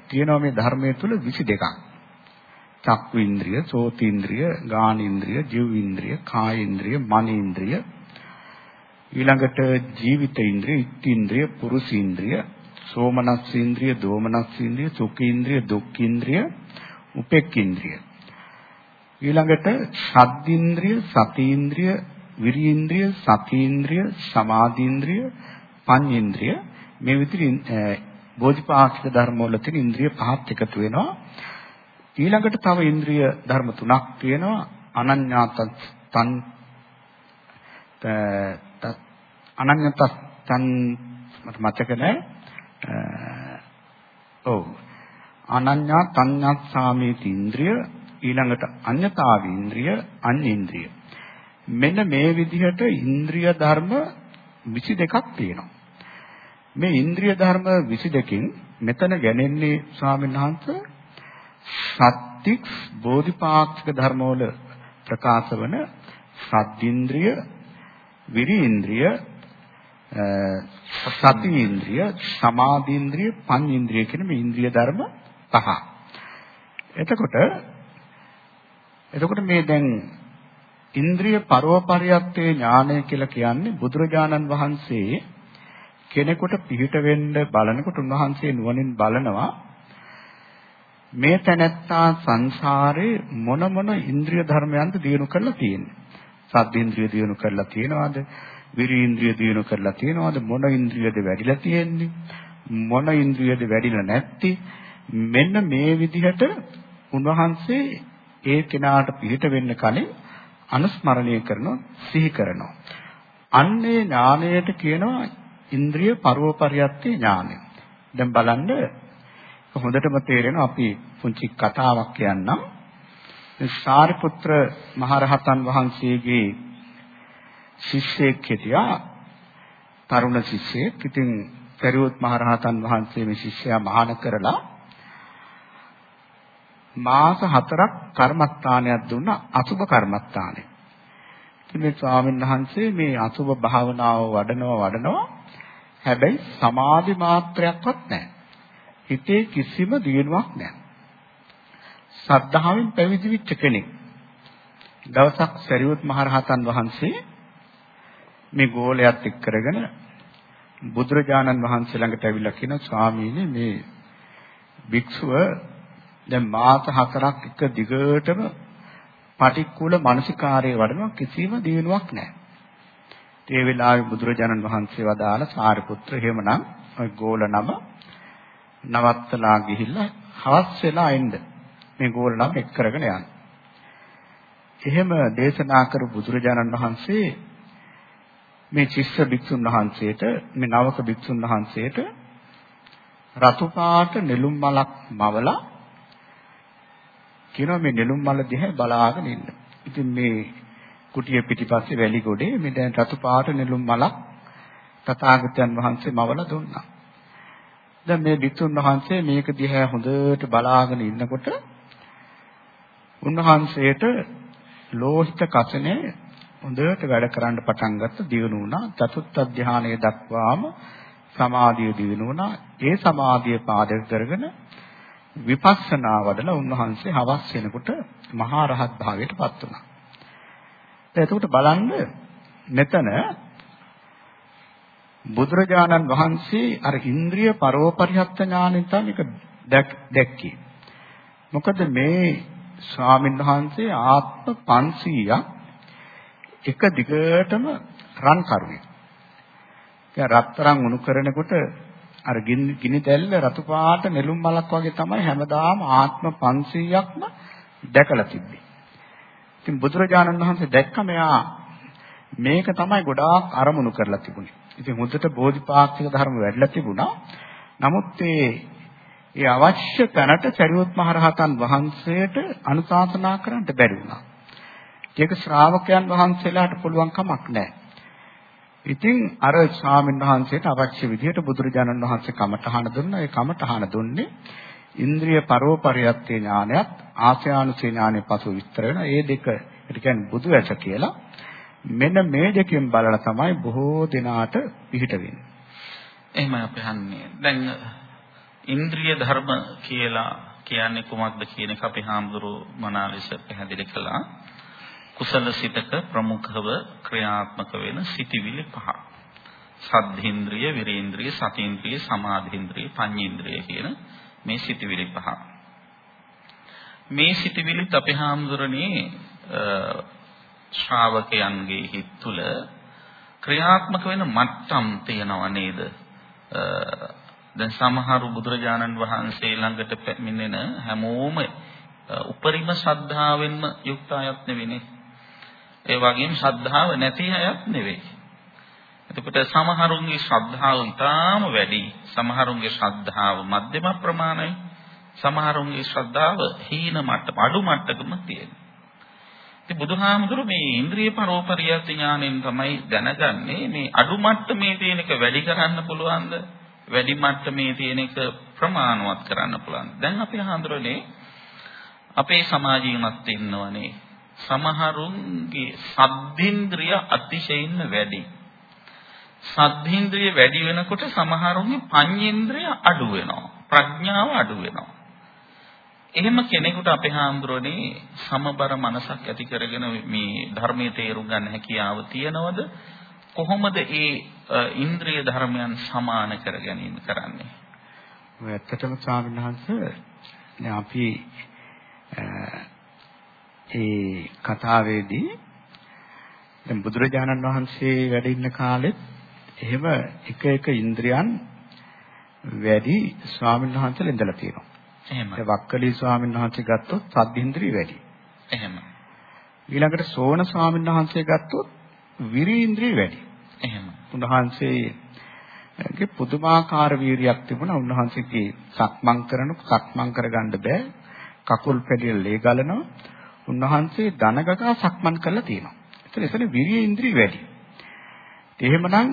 තියෙනවා මේ ධර්මයේ තුල 22ක්. චක්කු ඉන්ද්‍රිය, සෝති ඉන්ද්‍රිය, ගාන ඉන්ද්‍රිය, ජීව ඉන්ද්‍රිය, කාය ඉන්ද්‍රිය, මන ඉන්ද්‍රිය. ඊළඟට ජීවිත ඉන්ද්‍රිය, ඉත් ඉන්ද්‍රිය, පුරුෂ ඉන්ද්‍රිය, සෝමනස් ඉන්ද්‍රිය, දෝමනස් ඉන්ද්‍රිය, සුඛ ඉන්ද්‍රිය, දුක්ඛ ඉන්ද්‍රිය, උපෙක්ඛ ඉන්ද්‍රිය. ඊළඟට ශබ්ද ඉන්ද්‍රිය, සති ඉන්ද්‍රිය, විරි ඉන්ද්‍රිය, සති ඉන්ද්‍රිය, සමාධි ඉන්ද්‍රිය, පඤ්ච ඉන්ද්‍රිය මේ විදිහට බෝධිපාක්ෂික ධර්ම වල තියෙන ඉන්ද්‍රිය පහත් එකතු වෙනවා. ඊළඟට තව ඉන්ද්‍රිය ධර්ම තුනක් තියෙනවා. අනඤ්ඤාත තන් අනඤ්ඤත තන් මට මතක නැහැ. ඔව්. අනඤ්ඤා තඤ්ඤාස්සාමේති ඉන්ද්‍රිය ඊළඟට අඤ්ඤතාව ඉන්ද්‍රිය අඤ්ඤේන්ද්‍රිය. මෙන්න මේ විදිහට ඉන්ද්‍රිය ධර්ම 22ක් තියෙනවා. මේ ඉන්ද්‍රිය ධර්ම 22කින් මෙතන ගැනෙන්නේ ස්වාමීන් වහන්සේ සත්‍තික් බෝධිපාක්ෂික ධර්මවල ප්‍රකාශ වන සද්දීන්ද්‍රිය, විරීන්ද්‍රිය, සති ඉන්ද්‍රිය, සමාධීන්ද්‍රිය, පඤ්චේන්ද්‍රිය කියන මේ ඉන්ද්‍රිය ධර්ම පහ. එතකොට එතකොට මේ දැන් ඉන්ද්‍රිය පරෝපරියත්තේ ඥානය කියලා කියන්නේ බුදුරජාණන් වහන්සේ කෙනෙකුට පිහිට වෙන්න බලනකොට උන්වහන්සේ නුවණින් බලනවා මේ තැනැත්තා සංසාරේ මොන මොන ඉන්ද්‍රිය ධර්මයන්ද දිනු කරලා තියෙන්නේ. සද්දේන්ද්‍රිය දිනු කරලා තියෙනවද? විරීන්ද්‍රිය දිනු කරලා තියෙනවද? මොන ඉන්ද්‍රියද වැඩිලා තියෙන්නේ? මොන ඉන්ද්‍රියද වැඩිලා නැත්තේ? මෙන්න මේ විදිහට උන්වහන්සේ ඒ කෙනාට පිහිට වෙන්න කලින් අනුස්මරණය කරනවා සිහි කරනවා. අන්නේ ඥාණයට කියනවා ඉන්ද්‍රිය පරෝපරියත්තේ ඥානය. දැන් බලන්න හොඳටම තේරෙනවා අපි පුංචි කතාවක් කියන්නම්. සාරිපුත්‍ර මහරහතන් වහන්සේගේ ශිෂ්‍යෙක් හිටියා තරුණ ශිෂ්‍යෙක්. ඉතින් සරියොත් මහරහතන් වහන්සේ මේ ශිෂ්‍යයා මහාන කරලා මාස 4ක් කර්මස්ථානයක් දුන්නා අසුබ කර්මස්ථානේ. ඉතින් මේ ස්වාමීන් වහන්සේ මේ අසුබ භාවනාව වඩනවා වඩනවා හැබැයි සමාධි මාත්‍රයක්වත් නැහැ. හිතේ කිසිම දියුණුවක් නැහැ. සද්ධාවෙන් පැවිදි වෙච්ච කෙනෙක්. දවසක් සරියුත් මහරහතන් වහන්සේ මේ ගෝලයක් එක් කරගෙන බුදුරජාණන් වහන්සේ ළඟට ඇවිල්ලා කියන ස්වාමීනි මේ භික්ෂුව දැන් මාස හතරක් එක දිගටම පටික්කුල මානසිකාරයේ වඩනවා කිසිම දිනුවක් නැහැ. ඒ වෙලාවේ බුදුරජාණන් වහන්සේ වදාළ සාරිපුත්‍ර එහෙමනම් ඔය ගෝල නම නවත්තලා ගිහිල්ලා හවස් වෙලා එන්න. මේ ගෝල නම එක් කරගෙන යන්න. එහෙම දේශනා කරු බුදුරජාණන් වහන්සේ මේ ශිෂ්‍ය භික්ෂුන් වහන්සේට මේ නවක භික්ෂුන් වහන්සේට රතු පාට නෙළුම් මලක් මවලා කියනවා මේ නෙළුම් මල දිහා බලාගෙන ඉන්න. ඉතින් මේ කුටිය පිටිපස්සේ වැලි ගොඩේ මේ දැන් රතු පාට නෙළුම් මලක් තථාගතයන් වහන්සේ මවලා දුන්නා. දැන් මේ භික්ෂුන් වහන්සේ මේක දිහා හොඳට බලාගෙන ඉන්නකොට උන්වහන්සේට ලෝහිත කසනේ හොඳට වැඩ කරන්න පටන් ගත්ත දියුණු වුණා. චතුත්ථ ධානයේ දක්වාම සමාධිය දියුණු වුණා. ඒ සමාධිය පාදක කරගෙන විපස්සනා වඩලා උන්වහන්සේ හවස් වෙනකොට මහා රහත් භාවයට පත් වුණා. එතකොට බලන්න මෙතන බුදුරජාණන් වහන්සේ අර ඉන්ද්‍රිය පරෝපරිහත්ත ඥානෙන් තමයි මේක දැක්කේ. මොකද මේ ස්වාමීන් වහන්සේ ආත්ම 500ක් එක දිගටම රන් කරුවේ. දැන් රත්තරන් උණු කරනකොට අර ගිනි දැල්ල රතු පාට නෙළුම් මලක් වගේ තමයි හැමදාම ආත්ම 500ක්ම දැකලා තිබ්බේ. ඉතින් බුදුරජාණන් වහන්සේ දැක්ක මෙයා මේක තමයි ගොඩාක් අරමුණු කරලා තිබුණේ. ඉතින් හොඳට බෝධිපාක්ෂික ධර්ම වැඩිලා තිබුණා. නමුත් ඒ ඒ අවශ්‍ය තැනට සරියොත් මහරහතන් වහන්සේට අනුශාසනා කරන්න බැරි වුණා. ඒක ශ්‍රාවකයන් වහන්සේලාට පුළුවන් කමක් නැහැ. ඉතින් අර ස්වාමීන් වහන්සේට අවශ්‍ය විදිහට බුදුරජාණන් වහන්සේ කමඨහන දුන්නා. ඒ කමඨහන දුන්නේ ඉන්ද්‍රිය පරෝපරියත්තේ ඥානයත් ආශ්‍යානුසේ ඥානෙ පසු විස්තර වෙන ඒ දෙක ඒ කියන්නේ බුදු ඇස කියලා මෙන්න මේ දෙකෙන් බලලා තමයි බොහෝ දෙනාට පිහිට වෙන්නේ. එහෙමයි අපි හන්නේ. දැන් ඉන්ද්‍රිය ධර්ම කියලා කියන්නේ කුමක්ද කියන එක අපි හාමුදුරුවෝ මනාලෙස පැහැදිලි කළා. කුසල සිතක ප්‍රමුඛව ක්‍රියාත්මක වෙන සිටිවිලි පහ. සද්ධේන්ද්‍රිය, විරේන්ද්‍රිය, සතේන්ද්‍රිය, සමාධේන්ද්‍රිය, පඤ්ඤේන්ද්‍රිය කියන මේ සිටිවිලි පහ. මේ සිටිවිලිත් අපේ හාමුදුරනේ ශ්‍රාවකයන්ගේ හිත් තුළ ක්‍රියාත්මක වෙන මට්ටම් තියෙනව නේද? දැන් සමහරු බුදුරජාණන් වහන්සේ ළඟට පැමිණෙන හැමෝම උපරිම ශ්‍රද්ධාවෙන්ම යුක්ත අයත් නෙවෙයිනේ. ඒ වගේම ශ්‍රද්ධාව නැති අයත් නෙවෙයි. එතකොට සමහරුන්ගේ ශ්‍රද්ධාව ඉතාම වැඩි. සමහරුන්ගේ ශ්‍රද්ධාව මධ්‍යම ප්‍රමාණයි. සමහරුන්ගේ ශ්‍රද්ධාව හීන මට්ටම අඩු මට්ටකම තියෙනවා. ඉතින් බුදුහාමුදුරු මේ ඉන්ද්‍රිය පරෝපරියත් ඥාණයෙන් තමයි දැනගන්නේ මේ අඩු මට්ටමේ තියෙන එක වැඩි කරන්න පුළුවන්ද? වැඩි මට්ටමේ තියෙන එක ප්‍රමාණවත් කරන්න පුළුවන්. දැන් අපි හඳුරන්නේ අපේ සමාජීයමත් ඉන්නවනේ. සමහරුන්ගේ සද්ධින්ද්‍රිය අතිශයින්ම වැඩි. සද්ධින්ද්‍රිය වැඩි වෙනකොට සමහරුන්ගේ පඤ්චේන්ද්‍රිය අඩු වෙනවා. ප්‍රඥාව අඩු වෙනවා. එහෙම කෙනෙකුට අපේ හාමුදුරනේ සමබර මනසක් ඇති කරගෙන මේ ධර්මයේ තේරුම් ගන්න හැකියාව තියනවද? කොහොමද ඒ ඉන්ද්‍රිය ධර්මයන් සමාන කර ගැනීම කරන්නේ? ඔය ඇත්තටම ස්වාමීන් වහන්සේ අපි ඒ කතාවේදී දැන් බුදුරජාණන් වහන්සේ වැඩ ඉන්න කාලෙත් එහෙම එක එක ඉන්ද්‍රියන් වැඩි ස්වාමීන් වහන්සේලා ඉඳලා තියෙනවා. එහෙම. ඒ වක්කලී ස්වාමීන් වහන්සේ ගත්තොත් සද්ධින්ද්‍රිය වැඩි. එහෙම. ඊළඟට සෝන ස්වාමීන් වහන්සේ ගත්තොත් විරීන්ද්‍රිය වැඩි. එහෙම. උන්වහන්සේගේ පුදුමාකාර වීරියක් තිබුණා. උන්වහන්සේගේ සක්මන් කරන සක්මන් කරගන්න බෑ. කකුල් පැඩිය ලේ ගලනවා. උන්වහන්සේ දනගගා සක්මන් කරලා තියෙනවා. ඒතර එතන විරිය ඉන්ද්‍රිය වැඩි. එහෙමනම්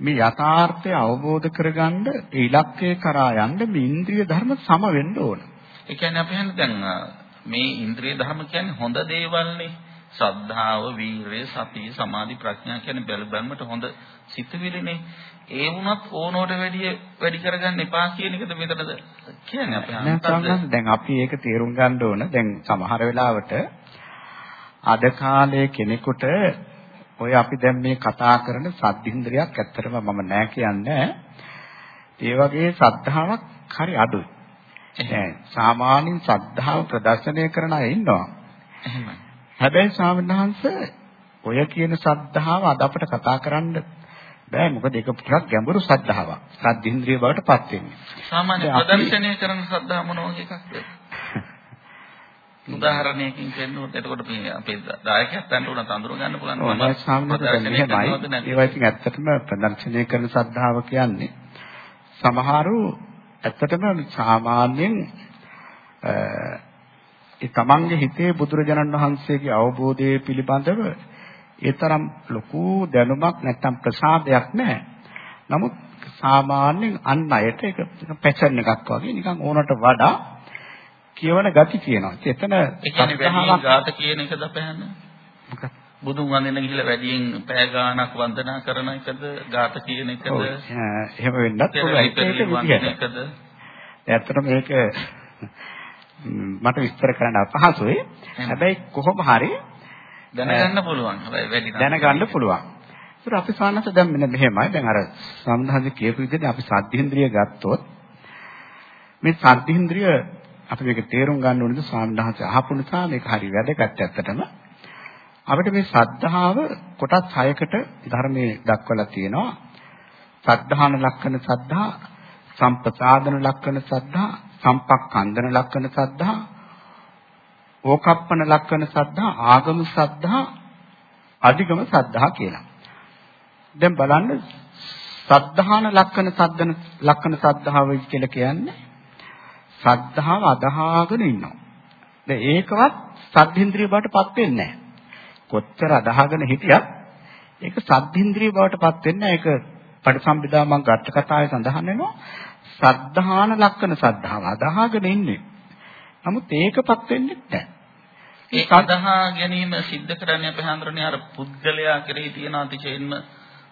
මේ යථාර්ථය අවබෝධ කරගන්න ඉලක්කය කරා යන්න මේ ඉන්ද්‍රිය ධර්ම සම වෙන්න ඕන. ඒ කියන්නේ අපි හන්නේ දැන් මේ ඉන්ද්‍රිය ධර්ම කියන්නේ හොඳ දේවල්නේ. ශ්‍රද්ධාව, වීරය, සතිය, සමාධි, ප්‍රඥා කියන බැල බැලමට හොඳ සිතුවිලිනේ. ඒ වුණත් ඕනෝට වැඩිය වැඩි කරගන්න එපා කියන එකද මෙතනද කියන්නේ අපි හන්නේ. දැන් අපි ඒක තේරුම් ගන්න ඕන. දැන් සමහර වෙලාවට අද කාලේ කෙනෙකුට ඔය අපි දැන් මේ කතා කරන සද්ධින්ද්‍රයක් ඇත්තටම මම නෑ කියන්නේ. ඒ වගේ ශ්‍රද්ධාවක් හරි අඩුයි. දැන් සාමාන්‍යයෙන් ශ්‍රද්ධාව ප්‍රදර්ශනය කරන අය ඉන්නවා. එහෙමයි. හැබැයි ස්වාමීන් වහන්සේ ඔය කියන ශ්‍රද්ධාව අද අපිට කතා කරන්න බෑ මොකද ඒක ටිකක් ගැඹුරු ශ්‍රද්ධාවක්. සද්ධින්ද්‍රිය බවට පත් වෙන්නේ. සාමාන්‍ය ප්‍රදර්ශනය කරන ශ්‍රද්ධාව මොන වගේ එකක්ද? උදාහරණයකින් කියනොත් එතකොට මේ අපේ දායකයන්ට උනත් අඳුර ගන්න පුළුවන් ප්‍රදර්ශනය කරනවද ඒවා ඉතින් ඇත්තටම ප්‍රදර්ශනය කරන ශ්‍රද්ධාව කියන්නේ සමහරු ඇත්තටම සාමාන්‍යයෙන් ඒ තමන්ගේ හිතේ බුදුරජාණන් වහන්සේගේ අවබෝධය පිළිබඳව ඒ තරම් ලොකු දැනුමක් නැත්තම් ප්‍රසාදයක් නැහැ. නමුත් සාමාන්‍යයෙන් අන් අයට ඒක පැචර්න් එකක් වගේ නිකන් ඕනට වඩා කියවන ගති කියනවා. එතන වැඩියෙන් ගාත කියන එකද අපහන්නේ? මොකක්ද? බුදුන් වඳින්න ගිහිල්ලා වැඩියෙන් පැය ගාණක් වන්දනා කරන එකද ගාත කියන එකද? එහෙම වෙන්නත් පුළුවන්. ඇත්තටම මේක මට විස්තර කරන්න අපහසුයි. හැබැයි කොහොම හරි දැනගන්න පුළුවන්. හැබැයි වැඩි දැනගන්න පුළුවන්. ඒත් අපි සානස දැන් මෙන්න මෙහෙමයි. දැන් අර සම්හාජ කියපු විදිහට අපි සද්ධින්ද්‍රිය ගත්තොත් මේ සද්ධින්ද්‍රිය අපි මේක තේරුම් ගන්න ඕනද සාමදාහස අහපු නිසා මේක හරි වැදගත් ඇත්තටම. අපිට මේ සද්ධාව කොටස් 6කට ධර්මයේ දක්වලා තියෙනවා. සද්ධාන ලක්ෂණ සද්ධා, සම්පසාදන ලක්ෂණ සද්ධා, සම්පක්ඛන්දන ලක්ෂණ සද්ධා, ඕකප්පන ලක්ෂණ සද්ධා, ආගම සද්ධා, අධිගම සද්ධා කියලා. දැන් බලන්න සද්ධාන ලක්ෂණ සද්දන ලක්ෂණ සද්ධාව කියලා කියන්නේ සද්ධාව අදහාගෙන ඉන්නවා. දැන් ඒකවත් සද්ධින්ද්‍රිය බවට පත් වෙන්නේ නැහැ. කොච්චර අදහාගෙන හිටියත් ඒක සද්ධින්ද්‍රිය බවට පත් වෙන්නේ නැහැ. ඒක පටිසම්භිදා මම ගත්ත කතාවේ සඳහන් වෙනවා. සද්ධාන ලක්ෂණ සද්ධාව අදහාගෙන ඉන්නේ. නමුත් ඒකපත් වෙන්නේ නැහැ. ඒ අදහා ගැනීම සිද්ධ කරන්නේ අපේ හඳුරන්නේ අර පුද්ගලයා කෙරෙහි තියෙන අතිශයින්ම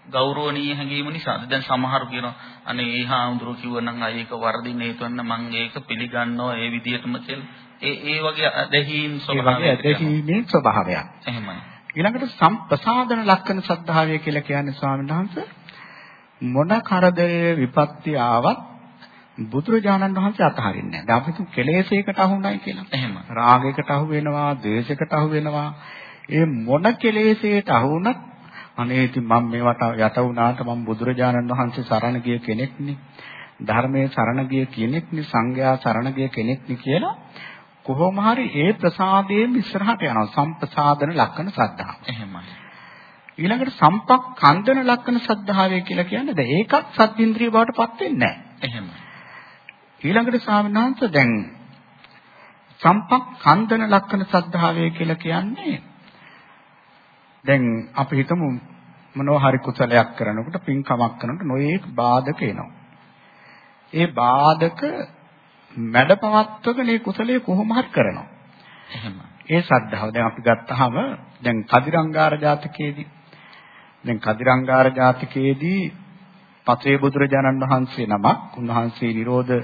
ගෞරවනීය හැඟීම නිසා. දැන් සමහරු කියනවා අනේ ඒ හාමුදුරු කිව්වනම් අය ඒක වර්ධින්න හේතුවන්න මම ඒක පිළිගන්නවා ඒ විදිහටම කියලා. ඒ ඒ වගේ ඇදහිීම් ස්වභාවය. ඇදහිීමේ ස්වභාවයක්. එහෙමයි. ඊළඟට සම්ප්‍රසාදන ලක්ෂණ සද්ධාවය කියලා කියන්නේ ස්වාමීන් වහන්සේ මොන කරදරේ විපත්ති ආවත් බුදුරජාණන් වහන්සේ අතහරින්නේ නැහැ. අපි තුන් කෙලෙසයකට අහුණයි කියලා. එහෙම. රාගයකට අහු වෙනවා, ද්වේෂයකට අහු වෙනවා. ඒ මොන කෙලෙසයකට අහු වුණත් අනේ ඉතින් මම මේවට යට වුණාට මම බුදුරජාණන් වහන්සේ සරණ ගිය කෙනෙක්නේ. ධර්මයේ සරණ ගිය කෙනෙක්නේ සංඝයා සරණ ගිය කෙනෙක්නේ කියලා කොහොම හරි ඒ ප්‍රසාදයෙන් ඉස්සරහට යනවා සම්ප්‍රසාදන ලක්ෂණ ශ්‍රද්ධාව. එහෙමයි. ඊළඟට සම්පක් කන්දන ලක්ෂණ ශ්‍රද්ධාවය කියලා කියන්නේ දැන් ඒකත් සත්‍යින්ද්‍රිය බවට පත් වෙන්නේ නැහැ. එහෙමයි. ඊළඟට ස්වාමීන් වහන්සේ දැන් සම්පක් කන්දන ලක්ෂණ ශ්‍රද්ධාවය කියලා කියන්නේ දැන් අපි හිතමු මොනවා හරි කුසලයක් කරනකොට පින්කමක් කරනකොට නොයේක් බාධක එනවා. ඒ බාධක මැඩපවත්වගෙන මේ කුසලයේ කොහොම හරි කරනවා. එහෙම. ඒ ශ්‍රද්ධාව දැන් අපි ගත්තාම දැන් කදිරංගාර ජාතකයේදී දැන් කදිරංගාර ජාතකයේදී පසේ බුදුරජාණන් වහන්සේ නමක් උන්වහන්සේ නිරෝධ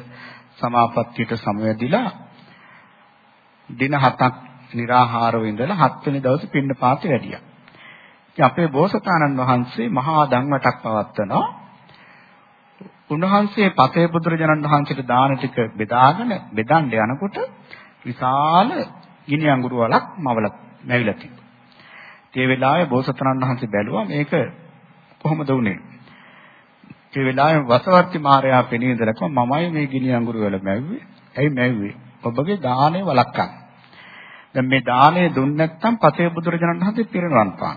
සමාපත්තියට සමවැදිලා දින 7ක් निराහාරව ඉඳලා 7 වෙනි දවසේ පින්නපාතේ වැඩියා. ඉතින් අපේ බෝසතාණන් වහන්සේ මහා ධම්මටක් පවත්වනවා. උන්වහන්සේ පතේ බුදුරජාණන් වහන්සේට දාන ටික බෙදාගෙන බෙදන්න යනකොට විශාල ගිනි අඟුරු වලක් මවල නැවිලා තිබුණා. ඒ වෙලාවේ බෝසතාණන් වහන්සේ බැලුවා මේක කොහොමද වුනේ? ඒ වෙලාවේ වසවර්ති මාරයා පෙනී ඉඳලා කිව්වා මමයි මේ ගිනි අඟුරු වල මැව්වේ. ඇයි මැව්වේ? ඔබගේ දානේ වළක්වන්න. දැන් මේ දානේ දුන්නේ නැත්නම් පතේ බුදුරජාණන් වහන්සේ පිරිනවන් පාන.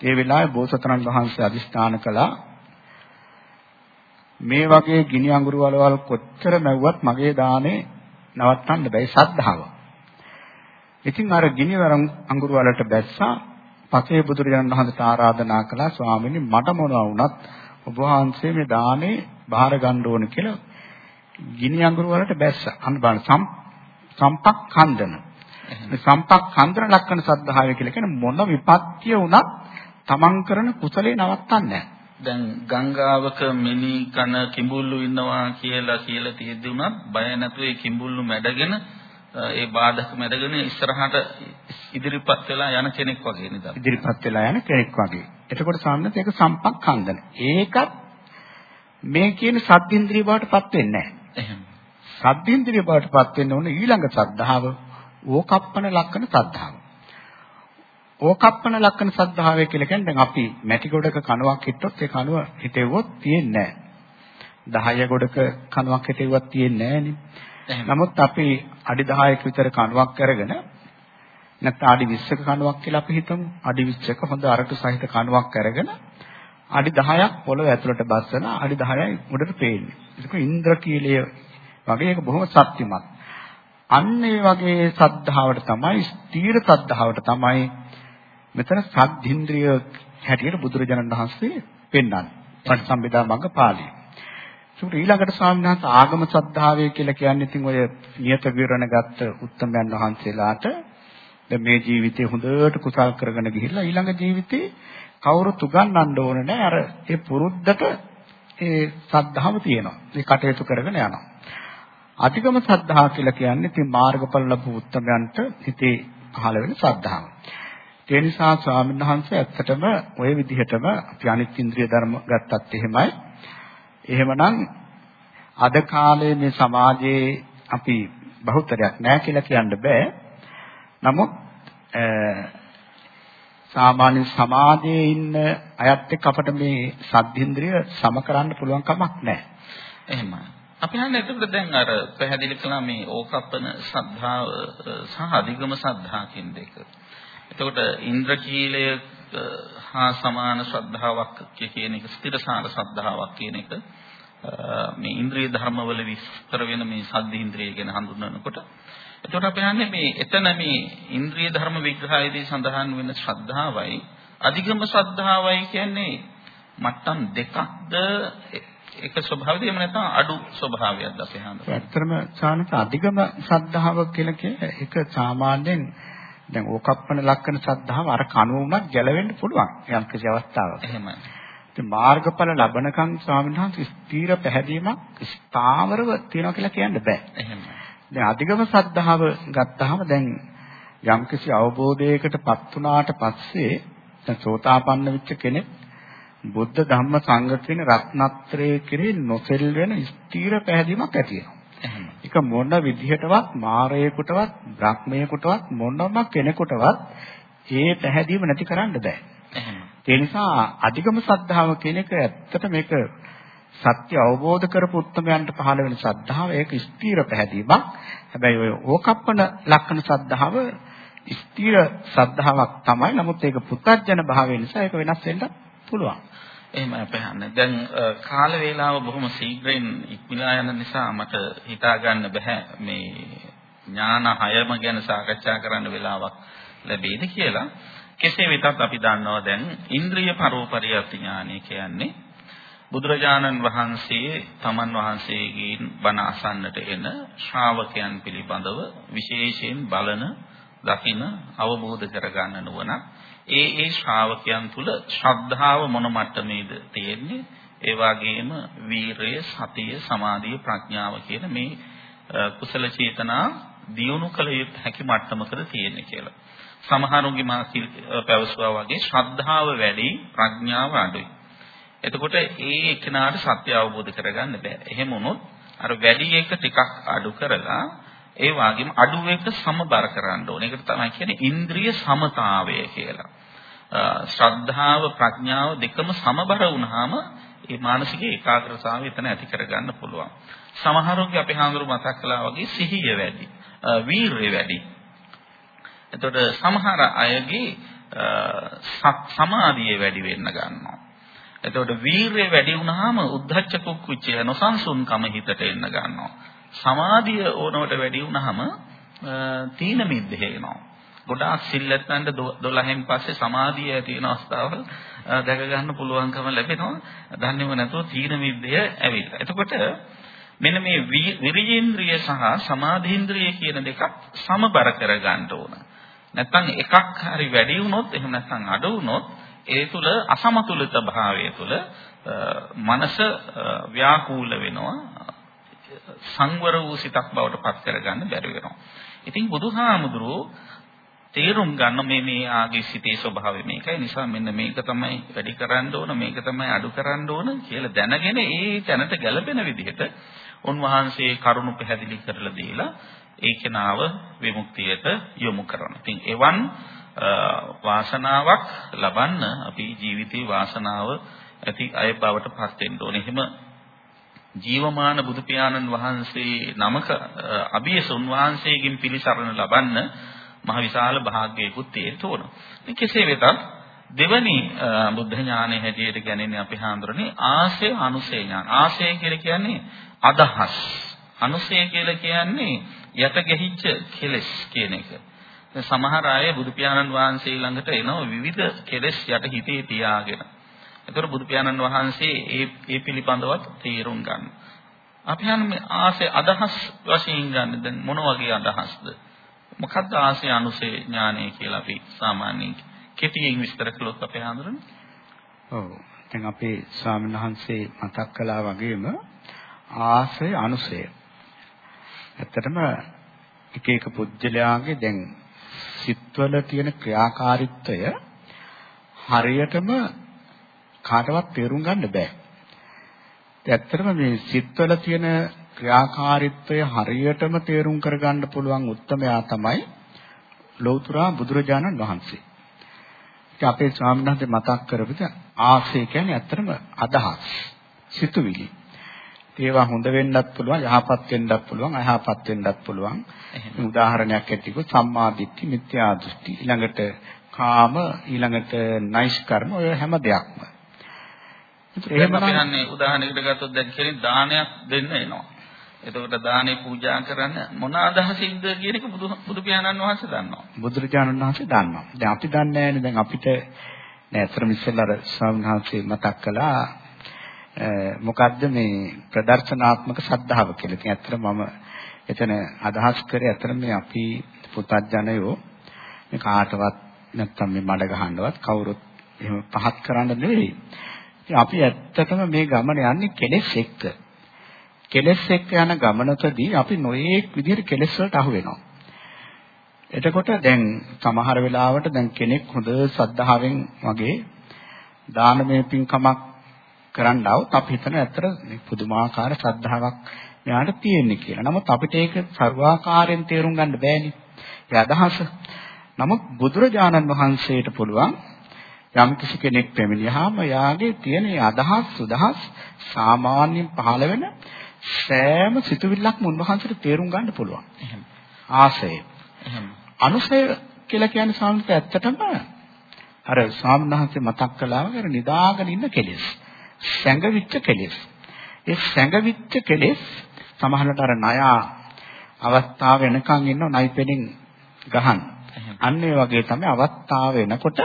ඒ වෙලාවේ බෝසතාණන් වහන්සේ අදිස්ථාන කළා මේ වගේ ගිනි අඟුරු වලවල් කොච්චර මැව්වත් මගේ දානේ නවත්තන්න බැයි ශ්‍රද්ධාව. ඉතින් අර ගිනි අඟුරු වලට බැස්සා පසේ බුදුරජාණන් වහන්සේට ආරාධනා කළා ස්වාමීනි මට මොනවා වුණත් ඔබ වහන්සේ මේ දානේ බාර ගන්න ඕන කියලා ගිනි අඟුරු වලට බැස්සා. අන්න බලන්න සම්පක් ඛණ්ඩන. මේ සම්පක් ඛණ්ඩන ලක්ෂණ සද්ධාවය කියලා කියන්නේ මොන විපත්‍ය වුණත් තමන් කරන කුසලේ නවත්තන්නේ. දැන් ගංගාවක මිනි කන කිඹුල්ලු ඉන්නවා කියලා කියලා තියෙද්දි උනත් බය නැතුව ඒ කිඹුල්ලු මැඩගෙන ඒ බාධක මැඩගෙන ඉස්සරහට ඉදිරිපත් වෙලා යන කෙනෙක් වගේ නේද? ඉදිරිපත් වෙලා යන කෙනෙක් වගේ. එතකොට සාමනත් ඒක සම්පක්ඛන්දන. ඒකත් මේ කියන සද්දින්ද්‍රිය බවට පත් වෙන්නේ නැහැ. එහෙම. සද්දින්ද්‍රිය බවට පත් වෙන්න ඕන ඊළඟ සද්ධාව ඕකප්පන ලක්ෂණ සද්ධාව. ඕකප්පන ලක්ෂණ සද්ධාවය කියලා කියන්නේ දැන් අපි මැටි ගොඩක කණුවක් හිටොත් ඒ කණුව හිටෙව්වොත් තියෙන්නේ නැහැ. 10 ගොඩක කණුවක් හිටෙව්වත් තියෙන්නේ නැහැ නමුත් අපි අඩි 10ක විතර කණුවක් අරගෙන නැත්නම් අඩි 20ක කණුවක් කියලා අපි හිතමු. අඩි 20ක හොඳ අරටු සහිත කණුවක් අරගෙන අඩි 10ක් පොළොව ඇතුළට බස්සලා අඩි 10යි උඩට පේන්නේ. ඒක ඉන්ද්‍රකීලය වගේ ඒක බොහොම ශක්තිමත්. අන්න ඒ වගේ සද්ධාවට තමයි ස්ථීර සද්ධාවට තමයි මෙතන සද්ධින්ද්‍රිය හැටියට බුදුරජාණන් වහන්සේ පෙන්වන්නේ. පටිසම්භිදා මග්ග පාළිය. ඒක ඊළඟට ස්වාමීන් වහන්සේ ආගම සද්ධාවය කියලා කියන්නේ ඉතින් ඔය නියත විවරණ ගත්ත උත්තමයන් වහන්සේලාට දැන් මේ ජීවිතේ හොඳට කුසල් කරගෙන ගිහිල්ලා ඊළඟ ජීවිතේ කවුරුත් උගන්වන්න ඕන නෑ අර ඒ පුරුද්දට ඒ සද්ධාව තියෙනවා. මේ කටයුතු කරගෙන යනවා. අධිගම සද්ධා කියලා කියන්නේ ඉතින් මාර්ගඵල ලැබු උත්තමයන්ට හිතේ පහළ වෙන සද්ධාව. ඒ නිසා ස්වාමීන් වහන්සේ ඇත්තටම ওই විදිහටම අපි අනිත් ඉන්ද්‍රිය ධර්ම ගත්තත් එහෙමයි. එහෙමනම් අද කාලේ මේ සමාජයේ අපි බහුතරයක් නැහැ කියලා කියන්න බෑ. නමුත් සාමාන්‍ය සමාජයේ ඉන්න අයත් එක්ක අපිට මේ සද්ධින්ද්‍රිය සම කරන්න පුළුවන් කමක් නැහැ. එහෙමයි. අපි හන්නේ එතකොට දැන් අර පැහැදිලි කළා මේ ඕකප්පන සද්ධාව සහ අධිගම සද්ධා කියන දෙක. එතකොට ඉන්ද්‍රකීලය හා සමාන ශ්‍රද්ධාවක් කියන එක ස්ථිරසාර ශ්‍රද්ධාවක් කියන එක මේ ඉන්ද්‍රිය ධර්මවල විස්තර වෙන මේ සද්ද ඉන්ද්‍රිය ගැන හඳුන්වනකොට එතකොට අපි හන්නේ මේ එතන මේ ඉන්ද්‍රිය ධර්ම විග්‍රහයේදී සඳහන් වෙන ශ්‍රද්ධාවයි. අධිගම ශ්‍රද්ධාවයි කියන්නේ මට්ටම් දෙකක්ද? එක ස්වභාවයද එහෙම නැත්නම් අඩු ස්වභාවයක්ද අපි හඳුන්වන්නේ. ඇත්තටම සානක අධිගම ශ්‍රද්ධාව කියලා කියන්නේ ඒක සාමාන්‍යයෙන් දැන් ඕකප්පන ලක්කන සද්ධාව අර කනුව උනත් ගැලවෙන්න පුළුවන් යම් කිසි අවස්ථාවක. එහෙමයි. ඉතින් මාර්ගඵල ලබනකම් ස්වාමීන් වහන්සේ ස්ථීර පැහැදීමක් ස්ථාවරව තියනවා කියලා කියන්න බෑ. එහෙමයි. දැන් අධිගම සද්ධාව ගත්තාම දැන් යම් කිසි අවබෝධයකටපත් වුණාට පස්සේ දැන් සෝතාපන්න වෙච්ච කෙනෙක් බුද්ධ ධම්ම සංඝ කියන රත්නත්‍රයේ කෙරෙහි නොසෙල් වෙන ස්ථීර පැහැදීමක් ඇති වෙනවා. ඒක මොන විදිහටවත් මාරයෙකුටවත් බ්‍රහ්මයෙකුටවත් මොනම කෙනෙකුටවත් ඒ පැහැදීම නැති කරන්න බෑ. ඒ නිසා අධිගම ශ්‍රද්ධාව කියන එක ඇත්තට මේක සත්‍ය අවබෝධ කරපු උත්තරයන්ට පහළ වෙන ශ්‍රද්ධාව ඒක ස්ථීර පැහැදීමක්. හැබැයි ඔය ඕකප්පන ලක්ෂණ ශ්‍රද්ධාව ස්ථීර ශ්‍රද්ධාවක් තමයි. නමුත් ඒක පුතත්ජන භාවය නිසා ඒක වෙනස් වෙන්න පුළුවන්. එහෙමයි අපහන්නේ. දැන් කාල වේලාව බොහොම ශීඝ්‍රයෙන් ඉක්මලා යන නිසා මට හිතා ගන්න බෑ මේ ඥාන හයම ගැන සාකච්ඡා කරන්න වෙලාවක් ලැබෙයිද කියලා. කෙසේ වෙතත් අපි දන්නවා දැන් ඉන්ද්‍රිය පරෝපරියත් ඥානය කියන්නේ බුදුරජාණන් වහන්සේ තමන් වහන්සේගෙන් බණ අසන්නට එන ශ්‍රාවකයන් පිළිබඳව විශේෂයෙන් බලන, දකින, අවබෝධ කරගන්න නුවණ ඒ ඒ ශ්‍රාවකයන් තුල ශ්‍රද්ධාව මොන මට්ටමේද තියෙන්නේ ඒ වගේම වීරය සතිය සමාධිය ප්‍රඥාව කියන මේ කුසල චේතනා දියුණු කළ යුතු හැකි මට්ටමකද තියෙන්නේ කියලා. සමහරුන්ගේ මා පැවසුවා වගේ ශ්‍රද්ධාව වැඩි ප්‍රඥාව අඩුයි. එතකොට ඒ එක්කනාට සත්‍ය අවබෝධ කරගන්න බෑ. එහෙම වුණොත් අර වැඩි එක ටිකක් අඩු කරලා ඒ වගේම අඩු එක සමබර කරන්න ඕනේ. ඒකට තමයි කියන්නේ ඉන්ද්‍රිය සමතාවය කියලා. ශ්‍රද්ධාව ප්‍රඥාව දෙකම සමබර වුණාම ඒ මානසික ඒකාග්‍රතාවය එතන ඇති කරගන්න පුළුවන්. සමහරුන්ගේ අපේ හාමුදුරු මතක් කළා වගේ සිහිය වැඩි, වීරිය වැඩි. එතකොට සමහර අයගේ සමාධිය වැඩි වෙන්න ගන්නවා. එතකොට වීරිය වැඩි වුණාම උද්ධච්ච කුක්කුච්චය නොසන්සුන්කම හිතට එන්න ගන්නවා. සමාධිය ඕනවට වැඩි වුණාම තීන මිද්දේ එනවා. ගොඩාක් සිල්ලත්නන්ට 12න් පස්සේ සමාධිය ඇති වෙන අවස්ථාවල් දැක ගන්න පුළුවන්කම ලැබෙනවා. දන්නේම නැතුව තීන මිද්දය ඇවිල්ලා. එතකොට මෙන්න මේ විරියේන්ද්‍රිය සහ සමාධීන්ද්‍රිය කියන දෙකක් සමබර කර ගන්න ඕන. නැත්නම් එකක් හරි වැඩි වුණොත් එහෙම නැත්නම් අඩු වුණොත් ඒ තුල අසමතුලිත භාවය තුල මනස ව්‍යාකූල වෙනවා සංවර වූ සිතක් බවට පත් කරගන්න බැරි වෙනවා. ඉතින් බුදුහාමුදුරුවෝ තේරුම් ගන්න මේ මේ ආගේ සිතේ ස්වභාවය මේකයි නිසා මෙන්න මේක තමයි වැඩි කරන්න ඕන මේක තමයි අඩු කරන්න ඕන කියලා දැනගෙන ඒ තැනට ගැලපෙන විදිහට උන්වහන්සේ කරුණු පැහැදිලි කරලා දීලා ඒ කෙනාව විමුක්තියට යොමු කරනවා. ඉතින් එවන් වාසනාවක් ලබන්න අපි ජීවිතේ වාසනාව ඇති අය බවට පත් වෙන්න ඕනේ. එහෙම ජීවමාන බුදු පියාණන් වහන්සේ නමක අභියස උන්වහන්සේගෙන් පිළිසරණ ලබන්න මහ විශාල භාග්‍යයකුත් තියෙන්න ඕන. ඉතින් කෙසේ වෙතත් දෙවනි බුද්ධ ඥානයේ හැටියට කියන්නේ අපි හඳුරන්නේ ආශය අනුසය ඥාන. ආශය කියලා කියන්නේ අදහස්. අනුසය කියලා කියන්නේ යට ගැහිච්ච කෙලෙස් කියන එක. සමහර අය බුදු පියාණන් වහන්සේ ළඟට එනවා විවිධ කෙලෙස් යට හිතේ තියාගෙන. ඒතර බුදු පියාණන් වහන්සේ ඒ ඒ පිළිබඳවත් තීරුම් ගන්න. අපි හන්නේ ආශය අදහස් වශයෙන් ගන්න දැන් මොන වගේ අදහස්ද? මොකක්ද ආශය අනුසය ඥානය කියලා අපි සාමාන්‍යයෙන් කෙටියෙන් විස්තර කළොත් අපේ හඳුනන්නේ. ඔව්. දැන් අපේ ස්වාමීන් වහන්සේ මතක් කළා වගේම ආශය අනුසය. ඇත්තටම එක එක පුජ්‍යලයාගේ දැන් සිත්වල තියෙන ක්‍රියාකාරීත්වය හරියටම කාටවත් තේරුම් ගන්න බෑ. ඇත්තටම මේ සිත්වල තියෙන ක්‍රියාකාරීත්වය හරියටම තේරුම් කරගන්න පුළුවන් උත්මයා තමයි ලෞතුරා බුදුරජාණන් වහන්සේ. ඉතින් අපේ ස්වාමීන් වහන්සේ මතක් කරපිට ආසය කියන්නේ ඇත්තටම අදහස්, සිතුවිලි. ඒවා හොඳ වෙන්නත් පුළුවන්, යහපත් වෙන්නත් පුළුවන්, අයහපත් වෙන්නත් පුළුවන්. උදාහරණයක් ඇටිකෝ සම්මා දිට්ඨි, මිත්‍යා දෘෂ්ටි, ඊළඟට කාම, ඊළඟට නයිස් කර්ම ඔය හැම දෙයක්ම. එහෙම අපි හන්නේ උදාහරණයකට ගත්තොත් දැන් කෙනෙක් දානයක් දෙන්න එනවා. එතකොට දානේ පූජා කරන්න මොන අදහසින්ද කියන එක බුදු බුදු පියාණන් වහන්සේ දන්නවා. බුදුරජාණන් වහන්සේ දන්නවා. දැන් අපි දන්නේ නැහැනේ දැන් අපිට නෑ අතරම ඉස්සෙල්ලා අර ස්වාමීන් වහන්සේ මතක් කළා මොකද්ද මේ ප්‍රදර්ශනාත්මක ශ්‍රද්ධාව කියලා. ඉතින් ඇත්තට මම එතන අදහස් කරේ ඇත්තට මේ අපි පුතත්ජනයෝ මේ කාටවත් නැත්තම් මේ මඩ ගහන්නවත් කවුරුත් එහෙම පහත් කරන්න නෙවෙයි. ඉතින් අපි ඇත්තටම මේ ගමන යන්නේ කෙලෙස් එක්ක. කෙලෙස් එක්ක යන ගමනකදී අපි නොයේක් විදිහට කෙලෙස් වලට අහු වෙනවා. එතකොට දැන් සමහර වෙලාවට දැන් කෙනෙක් හොඳ සද්ධාවෙන් වගේ දානමය පින්කමක් කරන්නවොත් අපි හිතන ඇත්තට පුදුමාකාර ශ්‍රද්ධාවක් මෙයාට තියෙන්නේ කියලා. නමුත් අපිට ඒක ਸਰවාකාරයෙන් තේරුම් ගන්න බෑනේ. ඒ අදහස. නමුත් බුදුරජාණන් වහන්සේට පුළුවන් යම් කිසි කෙනෙක් පැමිණියාම යාගේ තියෙන අදහස් සුදහස් සාමාන්‍යයෙන් පහළ වෙන සෑම සිතුවිල්ලක්ම උන්වහන්සේට තේරුම් ගන්න පුළුවන්. එහෙම. ආසය. එහෙම. අනුසය කියලා කියන්නේ සාමාන්‍යයෙන් ඇත්තටම අර ස්වාමීන් වහන්සේ මතක් කළා වගේ අර නිදාගෙන ඉන්න කෙලෙස්. සැඟවිච්ච කෙලෙස්. ඒ සැඟවිච්ච කෙලෙස් සමහරවිට අර ණය අවස්ථාව වෙනකන් ඉන්න නයිපෙනින් ගහන. අන්න ඒ වගේ තමයි අවස්ථාව වෙනකොට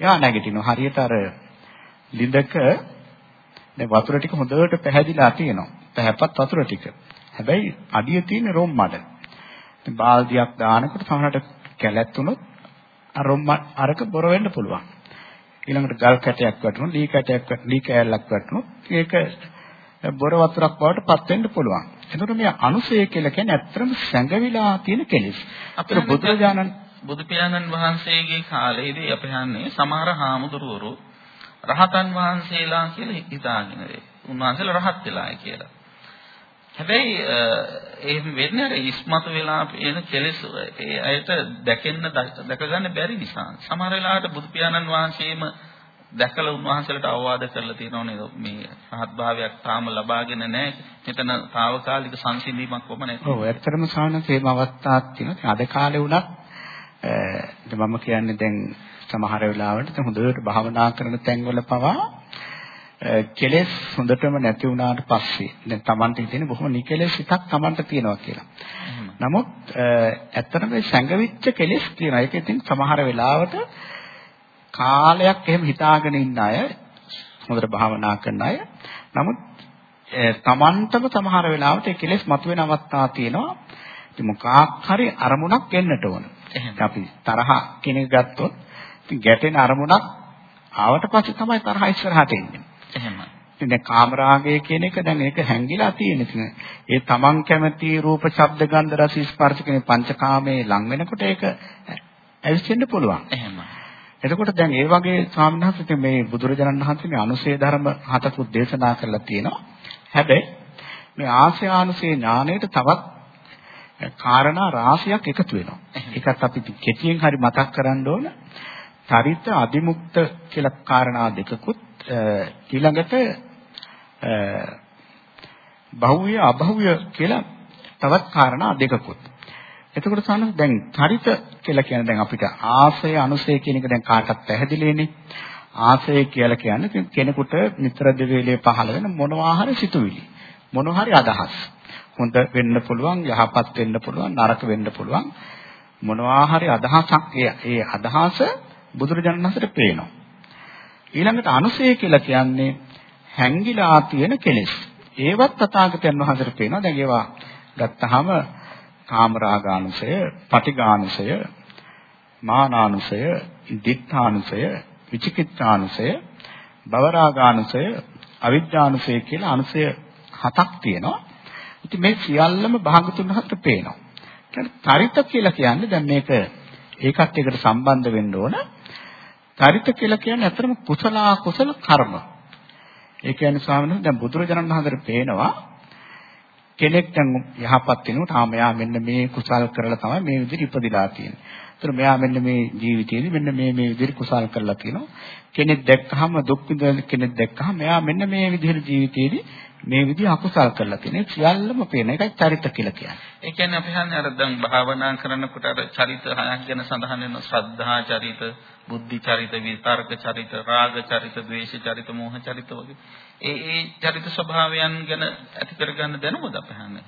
එයා නැගිටිනවා. හරියට අර ලිඳක දැන් වතුර ටික හොඳට පැහැදිලා තියෙනවා. පැහැපත් වතුර ටික. හැබැයි අඩිය තියෙන රොම් මඩ. ඉතින් බාල්දියක් දානකොට සමහරට කැලැත් වුණොත් අර රොම් අරක බොර වෙන්න පුළුවන්. ඊළඟට ගල් කැටයක් වැටුණොත්, ලී කැටයක් ලී කෑල්ලක් වැටුණොත් ඒක බොර වතුරක් බවට පත් වෙන්න පුළුවන්. එතකොට මේ අනුසය කියලා කියන්නේ ඇත්තටම සැඟවිලා තියෙන කෙලෙස්. අපේ බුදුරජාණන් බුදු පියාණන් වහන්සේගේ කාලේදී අපි හන්නේ සමහර හාමුදුරුවෝ රහතන් වහන්සේලා කියලා හිතාගෙන ඉන්නේ. උන්වහන්සේලා රහත් වෙලායි කියලා. හැබැයි එහෙම වෙන්නේ අර ඉස්මතු වෙලා එන කෙලෙස් ඒ අයට දැකෙන්න දැක ගන්න බැරි නිසා. සමහර වෙලාවට බුදු පියාණන් වහන්සේම දැකලා උන්වහන්සේලාට අවවාද කරලා තියෙනවා නේද මේ රහත් භාවයක් තාම ලබාගෙන නැහැ. මෙතන తాවකාලික සංසිඳීමක් කොම නැහැ. ඔව් ඇත්තටම සානසේම අවස්ථාවක් තියෙනවා. අද කාලේ වුණත් මම කියන්නේ දැන් සමහර වෙලාවට හොඳට භාවනා කරන තැන්වල පවා කෙලෙස් හොඳටම නැති වුණාට පස්සේ දැන් Tamanට හිතෙන බොහොම නිකලෙස් හිතක් Tamanට තියෙනවා කියලා. නමුත් ඇත්තටම මේ සංගවිච්ච කෙලෙස් තියෙනවා. ඒක ඉතින් සමහර වෙලාවට කාලයක් එහෙම හිතාගෙන ඉන්න අය හොඳට භාවනා කරන අය. නමුත් Tamanටම සමහර වෙලාවට ඒ කෙලෙස් මතුවෙන අවස්ථා තියෙනවා. ඉතින් මොකක් හරි අරමුණක් එන්නට ඕන. අපි තරහ කෙනෙක් ගත්තොත් ඉතින් ගැටෙන අරමුණක් ආවට පස්සේ තමයි තරහ ඉස්සරහට එන්නේ. දැන් කාමරාගය කියන එක දැන් ඒක හැංගිලා තියෙන. ඉතින් ඒ තමන් කැමති රූප, ශබ්ද, ගන්ධ, රස, ස්පර්ශ කියන පංචකාමයේ ලං වෙනකොට ඒක ඇවිස්සෙන්න පුළුවන්. එහෙම. එතකොට දැන් ඒ වගේ ස්වාමීන් මේ බුදුරජාණන් වහන්සේ මේ අනුශේ ධර්ම හතකුත් දේශනා කරලා තියෙනවා. හැබැයි මේ ආශ්‍රයානුසේ ඥාණයට තවත් කාරණා රාශියක් එකතු වෙනවා. ඒකත් අපි කෙටියෙන් හරි මතක් කරන්න ඕන. චරිත අදිමුක්ත කියලා කාරණා දෙකකුත් ඊළඟට බහුව්‍ය අබහුව්‍ය කියලා තවත් කාරණා දෙකකුත්. එතකොට සානස් දැන් චරිත කියලා කියන්නේ දැන් අපිට ආසය අනුසය කියන එක දැන් කාටත් පැහැදිලිනේ. ආසය කියලා කියන්නේ කෙනෙකුට නිතර දෙවේලේ පහළ වෙන මොනවා හරි සිතුවිලි. මොනවා හරි අදහස්. හොඳ වෙන්න පුළුවන්, යහපත් වෙන්න පුළුවන්, නරක වෙන්න පුළුවන්. මොනවා හරි අදහසක් ඒ අදහස බුදුරජාණන් වහන්සේට පේනවා. ඊළඟට අනුසය කියලා කියන්නේ හැංගිලා තියෙන කෙලෙස්. ඒවත් තථාගතයන් වහන්සේට පේනවා. දැන් ඒවා ගත්තාම කාමරාගානුසය, පටිඝානුසය, මානානුසය, දිත්තානුසය, විචිකිච්ඡානුසය, භවරාගානුසය, අවිද්‍යානුසය කියලා අනුසය හතක් තියෙනවා. ඉතින් මේ සියල්ලම භාගතුන් වහන්සේට පේනවා. චරිත කියලා කියන්නේ දැන් මේක ඒකත් එකට සම්බන්ධ වෙන්න ඕන. චරිත කියලා කියන්නේ අතරම කුසල කුසල කර්ම. ඒ කියන්නේ ස්වාමීන් වහන්සේ දැන් බුදුරජාණන් වහන්සේට පේනවා කෙනෙක් දැන් යහපත් වෙනකොට ආ මෙයා මෙන්න මේ කුසල් කරලා තමයි මේ විදිහට ඉපදිලා තියෙන්නේ. ඒතර මෙයා මෙන්න මේ ජීවිතේදී මෙන්න මේ මේ විදිහට කුසල් කරලා තියෙනවා. කෙනෙක් දැක්කහම දුක් විඳින කෙනෙක් දැක්කහම මෙයා මෙන්න මේ විදිහට ජීවිතේදී මේ විදිහ අකුසල් කරලා තියෙන සියල්ලම පේන එකයි චරිත කියලා කියන්නේ. ඒ කියන්නේ අපි හන්නේ අර දැන් භාවනා කරනකොට අර චරිත හයක් ගැන සඳහන් වෙන ශ්‍රද්ධා චරිත, බුද්ධි චරිත, විතර්ක චරිත, රාග චරිත, ද්වේෂ චරිත, මෝහ චරිත වගේ. ඒ ඒ චරිත ස්වභාවයන් ගැන ඇති කරගන්න දැනුමද අපි හන්නේ?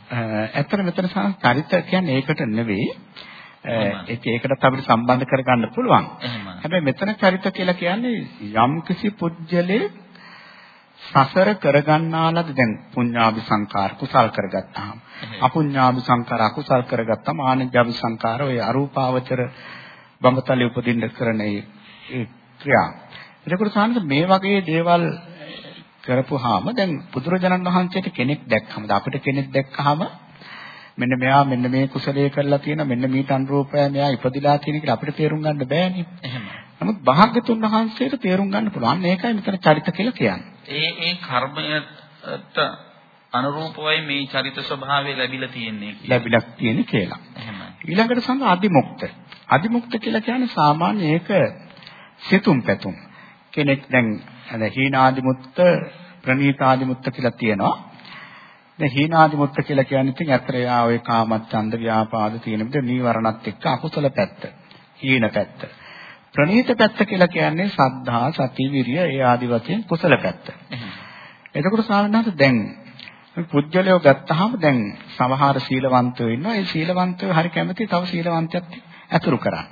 ඇත්තට මෙතන චරිත කියන්නේ ඒකට නෙවෙයි. ඒක ඒකටත් අපිට සම්බන්ධ කරගන්න පුළුවන්. හැබැයි මෙතන චරිත කියලා කියන්නේ යම් කිසි පුජ්‍යලේ සසර කරගන්නාලද දැන් පුඤ්ඤාභි සංකාර කුසල් කරගත්තාම අපුඤ්ඤාභි සංකාර අකුසල් කරගත්තාම ආනජ්ජාභි සංකාර ඔය අරූපාවචර බඹතලෙ උපදින්න කරන ඒ ක්‍රියා. එතකොට සානස මේ වගේ දේවල් කරපුවාම දැන් බුදුරජාණන් වහන්සේට කෙනෙක් දැක්කම අපිට කෙනෙක් දැක්කහම මෙන්න මෙයා මෙන්න මේ කුසලයේ කරලා තියෙන මෙන්න මීට අනුරූපය මෙයා ඉපදිලා තියෙන කියලා අපිට තේරුම් ගන්න බෑනේ. එහෙමයි. නමුත් භාග්‍යතුන් වහන්සේට තේරුම් ගන්න පුළුවන්. ඒකයි මෙතන චරිත කියලා කියන්නේ. ඒ ඒ කර්මයට අනුරූපවයි මේ චරිත ස්වභාවය ලැබිලා තියෙන්නේ කියලා. ලැබිලා තියෙන්නේ කියලා. එහෙමයි. ඊළඟට සංඝ අදිමුක්ත. අදිමුක්ත කියලා කියන්නේ සාමාන්‍ය ඒක සිතුම් පැතුම්. කෙනෙක් දැන් අද හීනාදිමුත්ත ප්‍රනීතාදිමුත්ත කියලා තියෙනවා. දැන් හීනාදිමුත්ත කියලා කියන්නේ ඉතින් ඇත්තට යා ඔය කාමච්ඡන්ද ව්‍යාපාද තියෙන විදිහ නීවරණත් එක්ක අකුසල පැත්ත. හීන පැත්ත. ප්‍රනීත පැත්ත කියලා කියන්නේ සද්ධා, සති, විරිය ඒ ආදි වශයෙන් කුසල පැත්ත. එතකොට සාමාන්‍යයෙන් දැන් පුජ්‍යලයෝ ගත්තාම දැන් සමහර සීලවන්තයෝ ඉන්නවා. ඒ සීලවන්තයෝ හරි කැමති තව සීලවන්තයෙක් ඇතුළු කරන්න.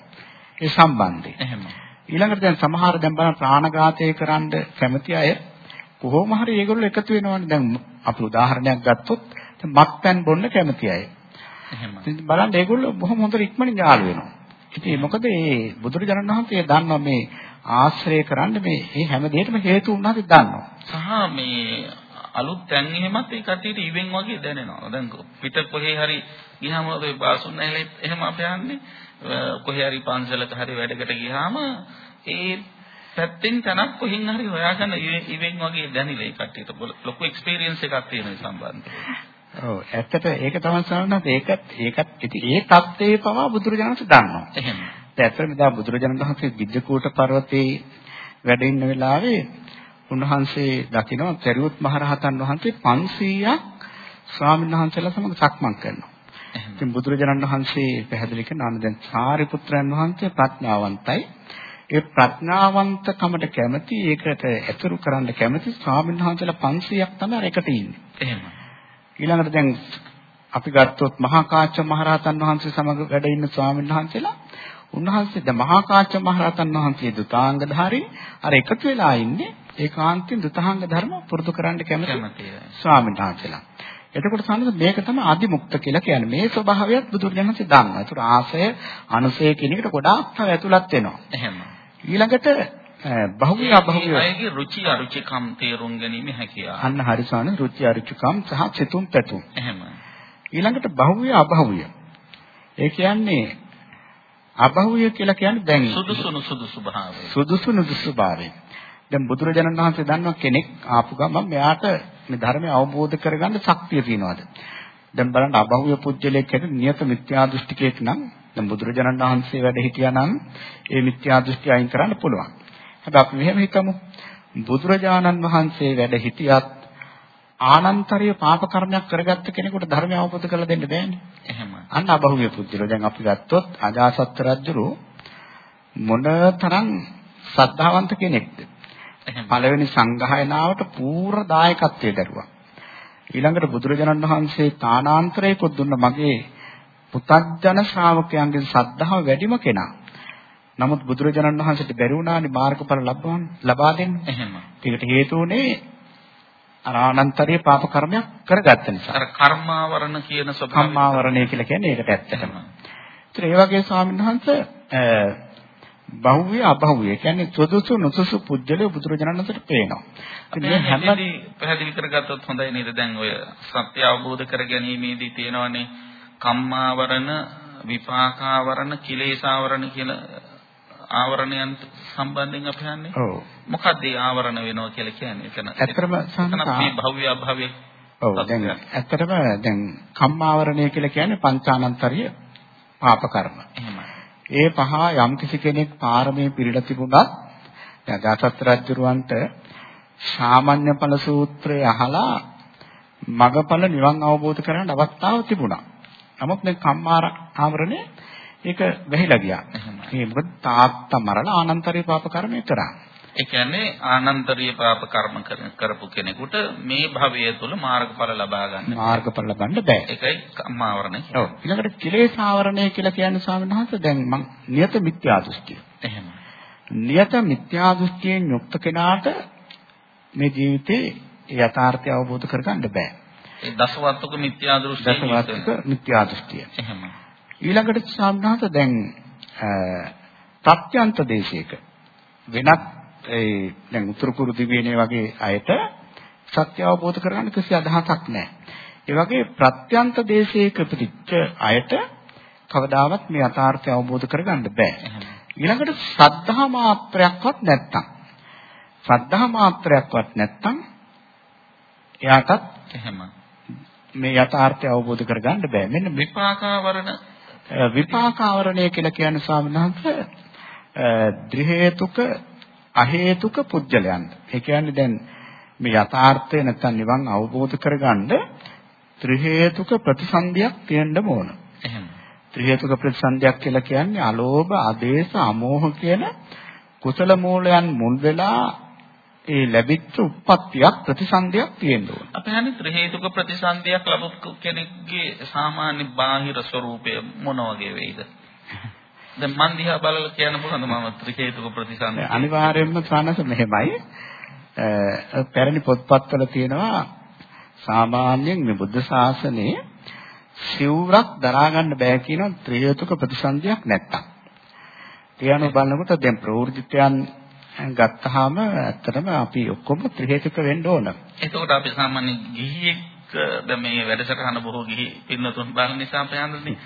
ඒ සම්බන්ධය. එහෙම. ඊළඟට දැන් සමහර දැන් බලන්න ප්‍රාණඝාතය කරන්න කැමති අය කොහොම හරි ඒගොල්ලෝ එකතු වෙනවනේ. දැන් අපි උදාහරණයක් ගත්තොත් මත්පැන් බොන්න කැමති අය. එහෙම. ඉතින් බලන්න ඒගොල්ලෝ බොහොම හොඳට ඉක්මනින් යාළු වෙනවා. ඉතින් මොකද මේ බුදුරජාණන් වහන්සේ දන්නවා මේ ආශ්‍රය කරන්න මේ මේ හැම දෙයකම හේතු වුණාද දන්නවා. සහ මේ අලුත් තැන් එහෙමත් ඒ කට්ටියට ඉවෙන් වගේ දැනෙනවා. දැන් පිට කොහේ හරි ගියාම ඔය බාසුන් නැහැලේ එහෙම අපි යන්නේ කොහේ හරි පන්සලක හරි වැඩකට ගියාම ඒ පැත්තෙන් තනක් කොහෙන් හරි හොයාගන්න ඉවෙන් වගේ දැනිලා ඒ කට්ටියට ලොකු එක්ස්පීරියන්ස් එකක් තියෙන සම්බන්ධව. ඔව් ඇත්තට ඒක තමයි සරණත් ඒකත් ඒකත් ඉතින් ඒ தත්ත්වේ පවා බුදුරජාණන් දන්නවා. එහෙම. ඇත්තටම දැන් බුදුරජාණන් වහන්සේ විද්‍යකූට පර්වතයේ වැඩ ඉන්න වෙලාවේ උන්වහන්සේ දකිනවා චරියුත් මහරහතන් වහන්සේ 500ක් ස්වාමීන් වහන්සේලා සමග සක්මන් කරනවා. ඉතින් බුදුරජාණන් වහන්සේ පැහැදිලි කරනවා දැන් සාරිපුත්‍රයන් වහන්සේ ප්‍රඥාවන්තයි. ඒ ප්‍රඥාවන්තකමට කැමති ඒකට ඇතුළු කරන්න කැමති ස්වාමීන් වහන්සේලා 500ක් තමයි එකට ඉන්නේ. එහෙම. ඊළඟට දැන් අපි ගත්තොත් මහා කාච්ච මහරහතන් වහන්සේ සමග වැඩ ඉන්න ස්වාමීන් වහන්සේලා උන්වහන්සේ ද මහා කාච්ච මහරහතන් වහන්සේ දුතාංගධාරී අර එකතු වෙලා ඉන්නේ ඒකාන්තයෙන් දුතාංග ධර්ම පුරුදු කරන්න කැමති ස්වාමීන් වහන්සේලා. එතකොට සම්මත මේක තමයි අදිමුක්ත කියලා කියන්නේ. මේ ස්වභාවයත් බුදුරජාණන්සේ දන්නවා. ඒතර ආසය, අනුසය කියන එකට ගොඩාක් තව ඇතුළත් වෙනවා. එහෙම. ඊළඟට බහුවිය අබහුවිය අයගේ රුචි අරුචිකම් තේරුම් ගැනීම හැකියාව. අන්න හරිසාන රුචි අරුචිකම් සහ චිතුම් පැතුම්. එහෙම. ඊළඟට බහුවිය අබහුවිය. ඒ කියන්නේ අබහුවිය කියලා කියන්නේ දැන් සුදුසු නුසුදුසු භාවය. සුදුසු නුසුදුසු භාවය. දැන් බුදුරජාණන් වහන්සේ දන්නවා කෙනෙක් ආපු ගමන් මෙයාට මේ ධර්මය අවබෝධ කරගන්න ශක්තිය තියනවාද? දැන් බලන්න අබහුවිය පුජ්‍යලයක් කියන නියත මිත්‍යා දෘෂ්ටිකයෙක් නම් දැන් බුදුරජාණන් වහන්සේ වැඩ හිටියා නම් ඒ මිත්‍යා දෘෂ්ටි අයින් කරන්න පුළුවන්. හැබැයි අපි මෙහෙම හිතමු. බුදුරජාණන් වහන්සේ වැඩ හිටියත් ආනන්තරීය පාප කර්මයක් කරගත්ත කෙනෙකුට ධර්මය අවබෝධ කරලා දෙන්න බෑනේ. එහෙම. අන්න අබහුවිය පුජ්‍යලෝ දැන් අපි ගත්තොත් අජාසත් රජුරු මොනතරම් ශ්‍රද්ධාවන්ත කෙනෙක්ද? පළවෙනි සංඝායනාවට පූර්ණ දායකත්වයේ දරුවා. ඊළඟට බුදුරජාණන් වහන්සේ තානාන්තරයකොත් දුන්න මගේ පුතග්ජන ශ්‍රාවකයන්ගේ ශ්‍රද්ධාව වැඩිම කෙනා. නමුත් බුදුරජාණන් වහන්සේට බැරි වුණානේ මාර්ගඵල ලබවන්න ලබා දෙන්න. එහෙම. ඒකට හේතු උනේ අනානන්තරීය පාප කර්මයක් කරගත්ත නිසා. අර කර්මාවරණ කියන ස්වභාවය. කම්මාවරණය කියලා කියන්නේ ඒකට ඇත්තටම. ඒතර ඒ වගේ ස්වාමීන් වහන්සේ බහුවිය අබහුවිය කියන්නේ සුදුසු නුසුසු පුජ්‍යලේ බුදුරජාණන් වහන්සේට පේනවා. ඉතින් මේ හැම පැහැදිලි කරගත්තොත් හොඳයි නේද? දැන් ඔය සත්‍ය අවබෝධ කර ගැනීමේදී තියෙනවනේ කම්මාවරණ, විපාකාවරණ, කිලේශාවරණ කියලා ආවරණයන් සම්බන්ධයෙන් අපි හන්නේ. ඔව්. මොකක්ද ඒ ආවරණ වෙනවා කියලා කියන්නේ? එතන. ඇත්තටම සම්පූර්ණ මේ භව්‍ය අභව්‍ය ඔව් දැන් ඇත්තටම දැන් කම්මාවරණය කියලා කියන්නේ පංචානන්තරිය පාප කර්ම. එහෙමයි. ඒ පහ යම් කිසි කෙනෙක් පාරමී පිළිලා තිබුණත් දැන් ගාසත් රජුරවන්ට සාමාන්‍ය ඵල සූත්‍රය අහලා මගඵල නිවන් අවබෝධ කරගන්න අවස්ථාව තිබුණා. නමුත් මේ කම්මාර ආවරණය ඒක වැහිලා ගියා. ඒ මොකද තාත්තා මරලා ආනන්තරී පාප කර්මය කරා. ඒ කියන්නේ ආනන්තරීය පාප කර්ම කරපු කෙනෙකුට මේ භවය තුළ මාර්ගඵල ලබා ගන්න මාර්ගඵල ලබන්න බෑ. ඒකයි කම්මාවරණය. ඔව්. ඊළඟට කිලේශාවරණය කියලා කියන්නේ ස්වාමීන් වහන්සේ දැන් මං නියත මිත්‍යා දෘෂ්ටිය. එහෙම. නියත මිත්‍යා දෘෂ්ටියෙන් යුක්ත කෙනාට මේ ජීවිතේ යථාර්ථය අවබෝධ කරගන්න බෑ. ඒ දසවත්තුක මිත්‍යා දෘෂ්ටිය. දසවත්තුක මිත්‍යා දෘෂ්ටිය. එහෙම. ඊළඟට වහන්සේ දැන් ප්‍රත්‍යන්ත දේශයක වෙනත් ඒ දැන් උතුරු කුරු දිවයිනේ වගේ අයට සත්‍ය අවබෝධ කරගන්න කිසි අදහසක් නැහැ. ඒ වගේ ප්‍රත්‍යන්ත දේශයක ප්‍රතිච්ඡ අයට කවදාවත් මේ යථාර්ථය අවබෝධ කරගන්න බෑ. ඊළඟට ශ්‍රද්ධා මාත්‍රයක්වත් නැත්තම් ශ්‍රද්ධා මාත්‍රයක්වත් නැත්තම් එයාටත් එහෙම මේ යථාර්ථය අවබෝධ කරගන්න බෑ. මෙන්න විපාකාවරණ විපාකාවරණය කියලා කියන්නේ ස්වාමීන් වහන්සේ ද්‍රි හේතුක අහේතුක පුජ්‍යලයන්ට. ඒ කියන්නේ දැන් මේ යථාර්ථය නැත්තම් නිවන් අවබෝධ කරගන්න ත්‍රි හේතුක ප්‍රතිසන්දියක් තියෙන්න ඕන. එහෙම. ත්‍රි හේතුක ප්‍රතිසන්දියක් කියලා කියන්නේ අලෝභ, ආදේශ, අමෝහ කියන කුසල මූලයන් මුල් වෙලා ඒ ලැබිච්ච උප්පත්තියක් ප්‍රතිසන්දියක් තියෙන්න ඕන. අපි හන්නේ ත්‍රි හේතුක ප්‍රතිසන්දියක් ලැබපු කෙනෙක්ගේ සාමාන්‍ය බාහිර ස්වરૂපය මොන වගේ වෙයිද? දැන් මන් දිහා බලලා කියන්න පුළුවන්ද මම ත්‍රි හේතුක ප්‍රතිසන්දිය? අනිවාර්යයෙන්ම සානස මෙහෙමයි. පැරණි පොත්පත්වල තියෙනවා සාමාන්‍යයෙන් මේ බුද්ධ ශාසනයේ සිවුරක් දරා ගන්න බෑ කියන ත්‍රි හේතුක ප්‍රතිසන්දියක් නැත්තම්. තියන බලනකොට දැන් ප්‍රවෘත්තියන් ගත්තාම ඇත්තටම අපි ඔක්කොම ත්‍රි හේතුක වෙන්න ඕන. එතකොට අපි සාමාන්‍ය ගිහියෙක් දැන් මේ වැඩසටහන බොහෝ ගිහි පින්නතුන් බලන නිසා අපයන්දනේ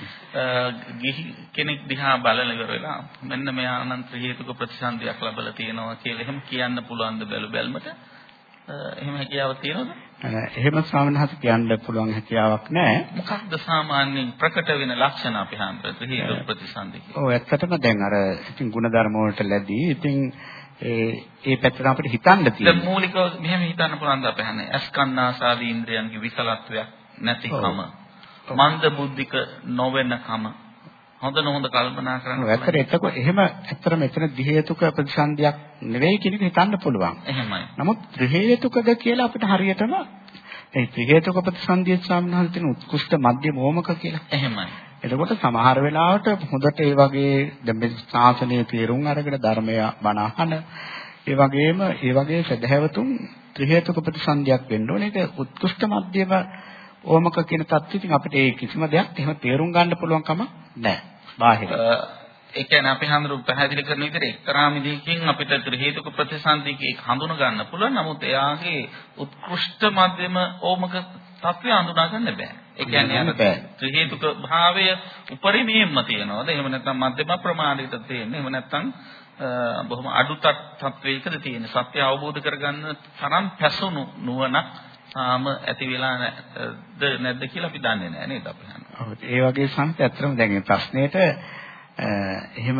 ගිහි කෙනෙක් දිහා බලලා ඉවර වෙලා මෙන්න මෙයා අනන්ත හේතුක ප්‍රතිසන්දියක් ලැබලා තියෙනවා කියලා එහෙම කියන්න පුළුවන් ද බැලු බැලමට එහෙම හැකියාවක් තියෙනවද? එහෙම ස්වාමීන් කියන්න පුළුවන් හැකියාවක් නැහැ. මොකක්ද සාමාන්‍යයෙන් ප්‍රකට වෙන ලක්ෂණ අපි හම්බෙත් හේතු ප්‍රතිසන්දි ඔව් ඇත්තටම දැන් අර ඉතින් ಗುಣධර්ම වලට ලැබී ඉතින් ඒ ඒ පැත්තට අපිට හිතන්න තියෙනවා. මූලිකව මෙහෙම හිතන්න පුළුවන් ද අපහන්නේ. අස්කන්නාසාදී ඉන්ද්‍රයන්ගේ විකලත්වයක් නැතිකම. මන්ද බුද්ධික නොවෙනකම. හොඳ නොහොඳ කල්පනා කරන්න. ඇත්තට එතකොට එහෙම ඇත්තට මෙතන දි හේතුක ප්‍රතිසන්දියක් නෙවෙයි කියන එක හිතන්න පුළුවන්. එහෙමයි. නමුත් ත්‍රි හේතුකද කියලා අපිට හරියටම ඒ ත්‍රි හේතුක ප්‍රතිසන්දිය ස්වාමීන් තියෙන උත්කෘෂ්ඨ මධ්‍ය මොමක කියලා. එහෙමයි. එතකොට සමහර වෙලාවට හොඳට ඒ වගේ දැන් මේ ශාසනයේ තේරුම් අරගෙන ධර්මය බණ අහන ඒ වගේම ඒ වගේ සදහැවතුන් ත්‍රි හේතුක ප්‍රතිසන්දියක් වෙන්න ඕනේ. ඒක උත්කෘෂ්ඨ මධ්‍යම ඕමක කියන தත්ත්වෙ ඉතින් අපිට ඒ කිසිම දෙයක් එහෙම තේරුම් ගන්න පුළුවන් කම නැහැ. බාහිර. ඒ කියන්නේ අපි හඳුරු පැහැදිලි කරන විදිහට එක්තරා මිදයකින් අපිට ත්‍රි හේතුක ප්‍රතිසන්දික හඳුන ගන්න පුළුවන්. නමුත් එයාගේ උත්කෘෂ්ඨ මධ්‍යම ඕමක තත්ත්වය හඳුනා ගන්න බෑ. ඒ කියන්නේ අර ත්‍රි හේතුක භාවය උපරිමයෙන්ම තියනවාද? එහෙම නැත්නම් මධ්‍යම ප්‍රමාණයට තියෙන්නේ. එහෙම නැත්නම් බොහොම අඩු තත්වයකද තියෙන සත්‍ය අවබෝධ කරගන්න තරම් පැසුණු නුවණක් තාම ඇති වෙලා නැද්ද නැද්ද කියලා අපි දන්නේ නැහැ නේද අපි හන්නේ. ඔව් ඒ වගේ සංත් ඇත්තටම දැන් මේ ප්‍රශ්නෙට එහෙම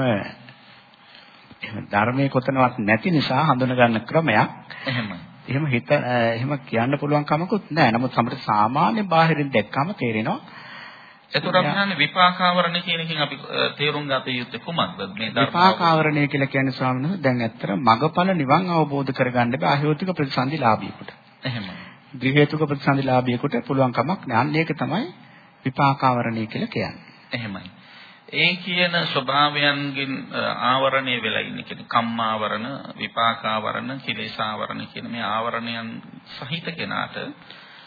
එහෙම ධර්මයේ කොතනවත් නැති නිසා හඳුන ගන්න ක්‍රමයක්. එහෙමයි. එහෙම හිත එහෙම කියන්න පුළුවන් කමකුත් නැහැ. නමුත් සමහර සාමාන්‍ය බාහිරින් දැක්කම තේරෙනවා එතකොට අපි හන්නේ විපාකාවරණය කියන එකෙන් අපි තේරුම් ගත යුත්තේ කුමක්ද මේ විපාකාවරණය කියලා කියන්නේ ස්වාමීන් වහන්සේ දැන් ඇත්තට මගඵල නිවන් අවබෝධ කරගන්න බෑ අහයෝතික ප්‍රතිසන්දිලාභියෙකුට. එහෙමයි. ද්වි හේතුක ප්‍රතිසන්දිලාභියෙකුට පුළුවන් කමක් නෑ. අන්න ඒක තමයි විපාකාවරණය කියලා කියන්නේ. එහෙමයි. ඒ කියන ස්වභාවයන්ගෙන් ආවරණය වෙලා ඉන්නේ කියන්නේ කම්මාවරණ, විපාකාවරණ, කිලේශාවරණ කියන මේ ආවරණයන් සහිත කෙනාට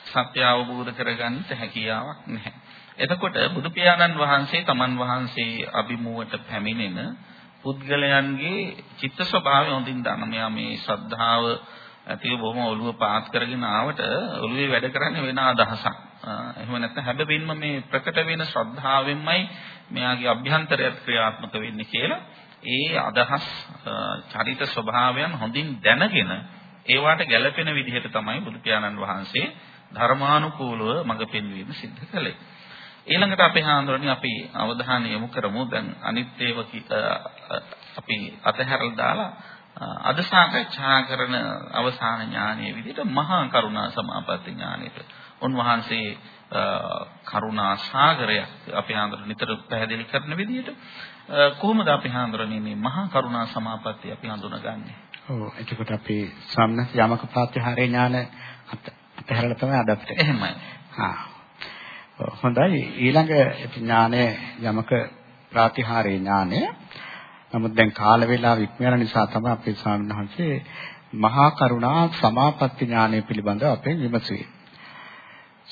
සත්‍ය අවබෝධ කරගන්න හැකියාවක් නැහැ. එතකොට බුදු පියාණන් වහන්සේ තමන් වහන්සේ අභිමුවට පැමිණෙන පුද්ගලයන්ගේ චිත්ත ස්වභාවය හොඳින් දන්න. මෙයා මේ ශ්‍රද්ධාව ඇතිව බොහොම ඔළුව පාත් කරගෙන ආවට ඔළුවේ වැඩ කරන්නේ වෙන අදහසක්. එහෙම නැත්නම් හැබැයින්ම මේ ප්‍රකට වෙන ශ්‍රද්ධාවෙන්මයි මෙයාගේ අභ්‍යන්තරයත් ක්‍රියාත්මක වෙන්නේ කියලා ඒ අදහස් චරිත ස්වභාවයන් හොඳින් දැනගෙන ඒවට ගැළපෙන විදිහට තමයි බුදු පියාණන් වහන්සේ ධර්මානුකූලව මඟ පෙන්වීම සිද්ධ කළේ. ඊළඟට අපේ හාමුදුරනේ අපි අවධානය යොමු කරමු දැන් අනිත් ඒවා අපි අතහැරලා දාලා අද සාකච්ඡා කරන අවසාන ඥානයේ විදිහට මහා කරුණා සමාපatti ඥානෙට උන්වහන්සේ කරුණා සාගරයක් අපේ හාමුදුරනේ නිතර පැහැදිලි කරන විදිහට කොහොමද අපේ හාමුදුරනේ මේ මහා කරුණා සමාපatti අපි හඳුනගන්නේ? ඔව් එතකොට අපි සම්නස් යමක ප්‍රත්‍යහාරේ ඥාන අතහැරලා තමයි අද අපිට. එහෙමයි. හා හොඳයි ඊළඟ ඥානය යමක ප්‍රාතිහාරේ ඥානය. නමුත් දැන් කාල වේලාව ඉක්මන නිසා තමයි අපේ ස්වාමීන් වහන්සේ මහා කරුණා සමාපatti ඥානය පිළිබඳව අපෙන් විමසුවේ.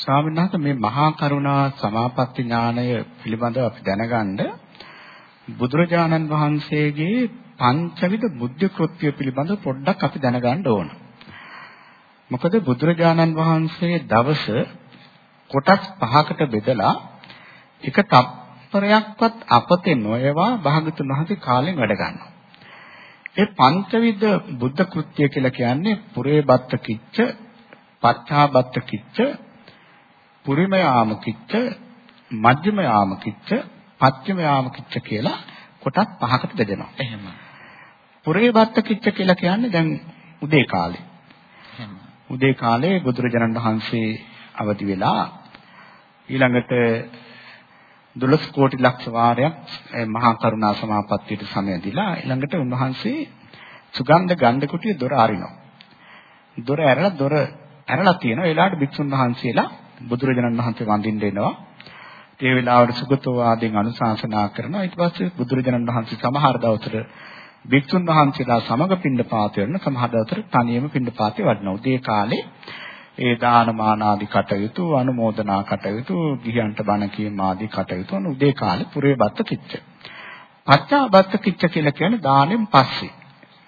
ස්වාමීන් වහන්සේ මේ මහා කරුණා සමාපatti ඥානය පිළිබඳව අපි දැනගන්න බුදුරජාණන් වහන්සේගේ පංචවිධ බුද්ධ කෘත්‍ය පිළිබඳව පොඩ්ඩක් අපි දැනගන්න ඕන. මොකද බුදුරජාණන් වහන්සේ දවස කොටස් පහකට බෙදලා එක තප්පරයක්වත් අපතේ නොයවා භාගතුන් වහන්සේ කාලෙන් වැඩ ගන්නවා. ඒ පංචවිධ බුද්ධ කෘත්‍ය කියලා කියන්නේ පුරේ බත්ත කිච්ච, පච්චා බත්ත කිච්ච, පුරිම යාම කිච්ච, මජ්ක්‍ධිම යාම කිච්ච, පච්චම යාම කිච්ච කියලා කොටස් පහකට බෙදෙනවා. එහෙම. පුරේබත්ත කිච්ච කියලා කියන්නේ දැන් උදේ කාලේ. උදේ කාලේ බුදුරජාණන් වහන්සේ අවදි වෙලා ඊළඟට 12 කෝටි ලක්ෂ වාරයක් මහා කරුණා සමාපත්තියට සමයදීලා ඊළඟට උන්වහන්සේ සුගන්ධ ගන්ධ කුටිය දොර අරිනවා. දොර ඇරලා දොර ඇරලා තියෙනවා. ඒ වෙලාවට භික්ෂුන් වහන්සේලා බුදුරජාණන් වහන්සේ වඳින්න එනවා. ඒ වෙලාවට සුගතෝ ආදීන් අනුශාසනා කරනවා. ඊට පස්සේ බුදුරජාණන් වහන්සේ සමහර දවසට භික්ෂුන් වහන්සේලා සමග පිණ්ඩපාත වෙන සමහර දවසට තනියම පිණ්ඩපාතේ වඩනවා. උදේ කාලේ ඒ දානමාන ආදී කටයුතු අනුමෝදනා කටයුතු ගිහියන්ට බණ කීම ආදී කටයුතු අනු උදේ කාලේ පුරේ බත් කිච්ච. පච්චා බත් කිච්ච කියලා කියන්නේ දානෙන් පස්සේ.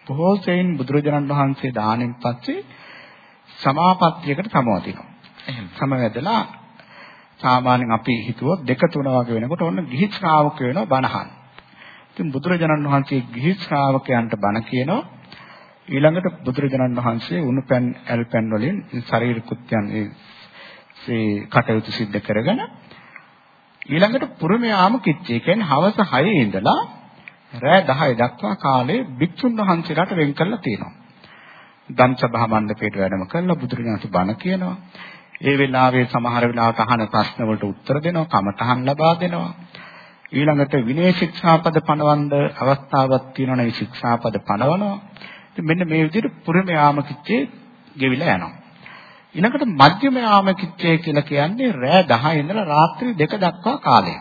බොහෝ සෙයින් බුදුරජාණන් වහන්සේ දානෙන් පස්සේ සමාපත්තියකට සමවදිනවා. එහෙම. සමවැදලා සාමාන්‍යයෙන් අපි හිතුවොත් දෙක තුන වගේ වෙනකොට ඔන්න ගිහි ශ්‍රාවක වෙනවා බණහන්. ඉතින් බුදුරජාණන් වහන්සේ ගිහි ශ්‍රාවකයන්ට බණ කියනවා. ඊළඟට බුදුරජාණන් වහන්සේ උණු පැන් ඇල් පැන් වලින් ශරීර කුත්යන් ඒ කටයුතු සිද්ධ කරගෙන ඊළඟට පුරුම යාම කිච්චේ කියන්නේ හවස 6 ඉඳලා රෑ 10 දක්වා කාලේ භික්ෂුන් වහන්සේලාට වෙන් කරලා තියෙනවා. ධම් සභා මණ්ඩපයට වැඩම කරලා බුදුරජාණන් බණ කියනවා. ඒ වෙලාවේ සමහර වෙලාවට අහන ප්‍රශ්න වලට උත්තර දෙනවා, කමඨහන් ලබා දෙනවා. ඊළඟට විනය ශික්ෂාපද පනවන්න අවස්ථාවක් තියෙනවා නේ ශික්ෂාපද පනවනවා. ඉතින් මෙන්න මේ විදිහට පුරම යාම කිච්චේ ගෙවිලා යනවා. ඊළඟට මධ්‍යම යාම කිච්චේ කියලා කියන්නේ රෑ 10 ඉඳලා රාත්‍රී 2 දක්වා කාලය.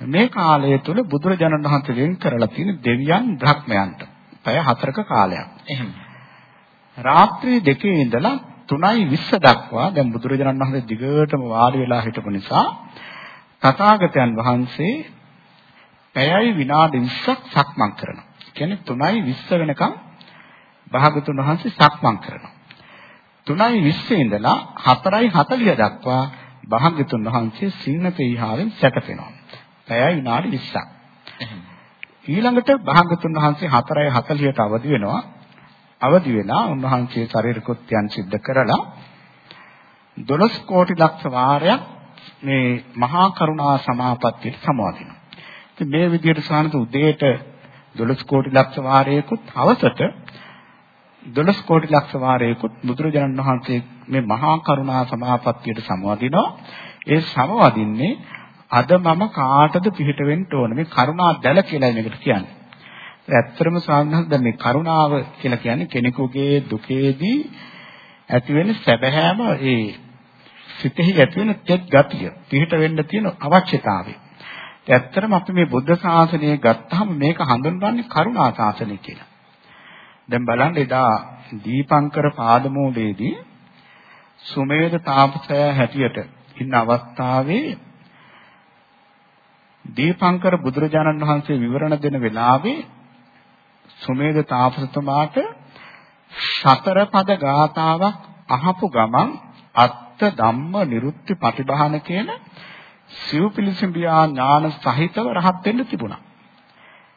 මේ කාලය තුල බුදුරජාණන් වහන්සේ වෙන් කරලා තියෙන දෙවියන් ධර්මයන්ට පැය 4ක කාලයක්. එහෙම. රාත්‍රී 2 ඉඳලා 3:20 දක්වා දැන් බුදුරජාණන් වහන්සේ දිගටම වාඩි වෙලා හිටපු නිසා තථාගතයන් වහන්සේ පැයයි විනාඩි 20ක් සක්මන් කරනවා. කියන්නේ 3:20 වෙනකම් භාගතුන් වහන්සේ සක්මන් කරනවා. 3:20 ඉඳලා 4:40 දක්වා භාගතුන් වහන්සේ සින්න පෙයිහාවෙන් සැකසෙනවා. පැයයි විනාඩි 20ක්. ඊළඟට භාගතුන් වහන්සේ 4:40ට අවදි වෙනවා. අවදි වෙලා උන්වහන්සේ ශරීර කෘත්‍යයන් සිද්ධ කරලා 12 කෝටි ලක්ෂ වාරයක් මේ මහා කරුණා සමාපත්තියට සමවදිනවා. ඉතින් මේ විදිහට සානත උදේට 12 කෝටි ලක්ෂ වාරයකුත් හවසට 12 කෝටි ලක්ෂ වාරයකුත් බුදුරජාණන් වහන්සේ මේ මහා කරුණා සමාපත්තියට සමවදිනවා. ඒ සමවදින්නේ අද මම කාටද පිහිට වෙන්න ඕන මේ කරුණා දැල කියලා මේකට කියන්නේ. ඇත්තටම සාමාන්‍යයෙන් දැන් මේ කරුණාව කියලා කියන්නේ කෙනෙකුගේ දුකේදී ඇති වෙන සැබෑම ඒ සිතෙහි ඇති වෙන තෙත් ගතිය පිහිට වෙන්න තියෙන අවශ්‍යතාවය. ඇත්තටම අපි මේ බුද්ධ ශාසනය ගත්තාම මේක හඳුන්වන්නේ කරුණා ශාසනය කියලා. දැන් බලන්න එදා දීපංකර පාදමූලයේදී සුමේද තාපසය හැටියට ඉන්න අවස්ථාවේ දීපංකර බුදුරජාණන් වහන්සේ විවරණ දෙන වෙලාවේ සුමේද තාපසතුමාට සතර පද ගාතාවක් අහපු ගමන් අත්ත ධම්ම නිරුක්ති පටිභාන කියන සිව්පිලිසිඹියා ඥාන සහිතව රහත් වෙන්න තිබුණා.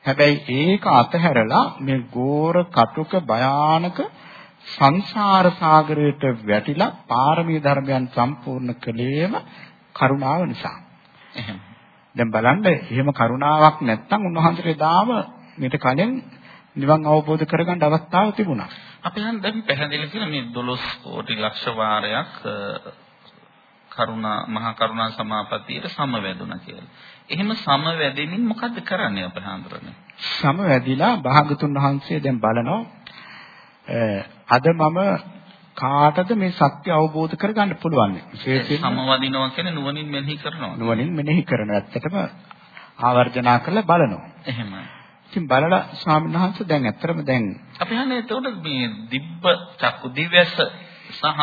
හැබැයි ඒක අතහැරලා මේ ගෝර කටුක භයානක සංසාර සාගරයට වැටිලා පාරමී ධර්මයන් සම්පූර්ණ කළේම කරුණාව නිසා. එහෙම. දැන් බලන්න එහෙම කරුණාවක් නැත්තම් උන්වහන්සේට දාම මේට කලින් නිවන් අවබෝධ කරගන්න අවස්ථාව තිබුණා. අපි හන් දැන් පැහැදිලි කියන මේ 12 කෝටි ලක්ෂ වාරයක් කරුණා මහා කරුණා සමාපත්තියට සමවැදුණා කියලා. එහෙම සමවැදෙමින් මොකද්ද කරන්නේ අපේ හාමුදුරනේ? සමවැදිලා භාගතුන් වහන්සේ දැන් බලනවා අද මම කාටද මේ සත්‍ය අවබෝධ කරගන්න පුළුවන් විශේෂයෙන්ම සමවදිනවා කියන්නේ නුවණින් මෙනෙහි කරනවා. නුවණින් මෙනෙහි කරන ඇත්තටම ආවර්ජනා කරලා බලනවා. එහෙමයි. ඉතින් බලලා ස්වාමීන් වහන්සේ දැන් ඇත්තටම දැන් අපි හන්නේ එතකොට මේ දිබ්බ චක්කු දිව්‍යස සහ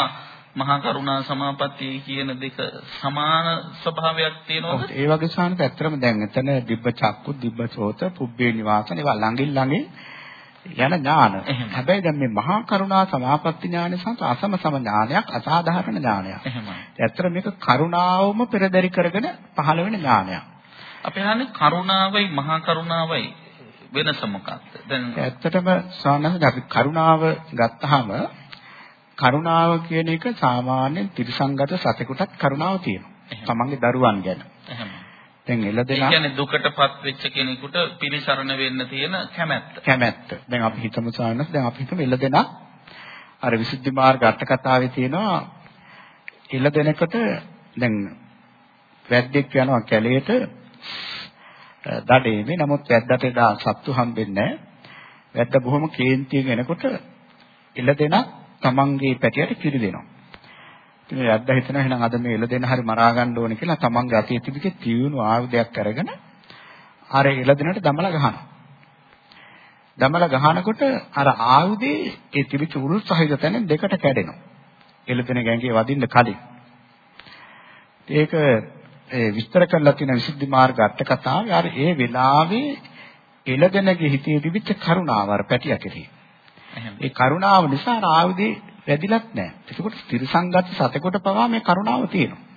මහා කරුණා සමාපත්තිය කියන දෙක සමාන ස්වභාවයක් තියෙනවද? ඒ වගේ සානක ඇත්තටම දැන් එතන දිබ්බ චක්කු දිබ්බ සෝත පුබ්බේ නිවාසන ඒවා ළඟින් ළඟින් යන ඥාන. හැබැයි දැන් මේ මහා කරුණා සමාපatti ඥානය සහ අසම සම ඥානයක් අසාධාරණ ඥානයක්. එහෙමයි. ඇත්තට මේක කරුණාවම පෙරදරි කරගෙන පහළ වෙන ඥානයක්. අපි හන්නේ කරුණාවයි මහා කරුණාවයි වෙනස මොකක්ද? දැන් ඇත්තටම සාමාන්‍යයෙන් අපි කරුණාව ගත්තාම කරුණාව කියන එක සාමාන්‍යයෙන් ත්‍රිසංගත සතෙකුටත් කරුණාව තියෙනවා. තමන්ගේ දරුවන් ගැන. දැන් ඒ එළදෙනා කියන්නේ දුකටපත් වෙච්ච කෙනෙකුට පිළිසරණ වෙන්න තියෙන කැමැත්ත. කැමැත්ත. දැන් අපි හිතමු සානස් දැන් අපි හිතමු එළදෙනා අර විසුද්ධි මාර්ග අට කතාවේ තියෙනවා එළදෙනකට දැන් වැද්දෙක් යනවා කැලේට දඩේමේ නමුත් වැද්දට එදා සත්තු හම්බෙන්නේ නැහැ. වැද්ද බොහොම කේන්තියෙන් එනකොට එළදෙනා තමන්ගේ පැටියට කිරි දෙනවා. ඉතින් වැද්දා හිතනවා එහෙනම් අද මේ එළදෙන හරි මරා ගන්න ඕනේ කියලා තමන්ගේ අතේ තිබිච්ච තියුණු ආයුධයක් අරගෙන අර එළදෙනට දමලා ගහනවා. දමලා ගහනකොට අර ආයුධේ ඒ තිබිච්ච උරුස් සහිත තැන දෙකට කැඩෙනවා. එළදෙන ගැංගේ වදින්න කලින්. ඒක ඒ විස්තර කරලා තියෙන විසුද්ධි මාර්ග අට කතාවේ අර ඒ වෙලාවේ එළදෙනගේ හිතේ තිබිච්ච කරුණාව අර පැටිය කෙරෙහි. ඒ කරුණාව නිසා ආයුධේ වැදිලත් නැහැ. ඒකකොට ස්ථිරසංගත සතෙකුට පවා මේ කරුණාව තියෙනවා.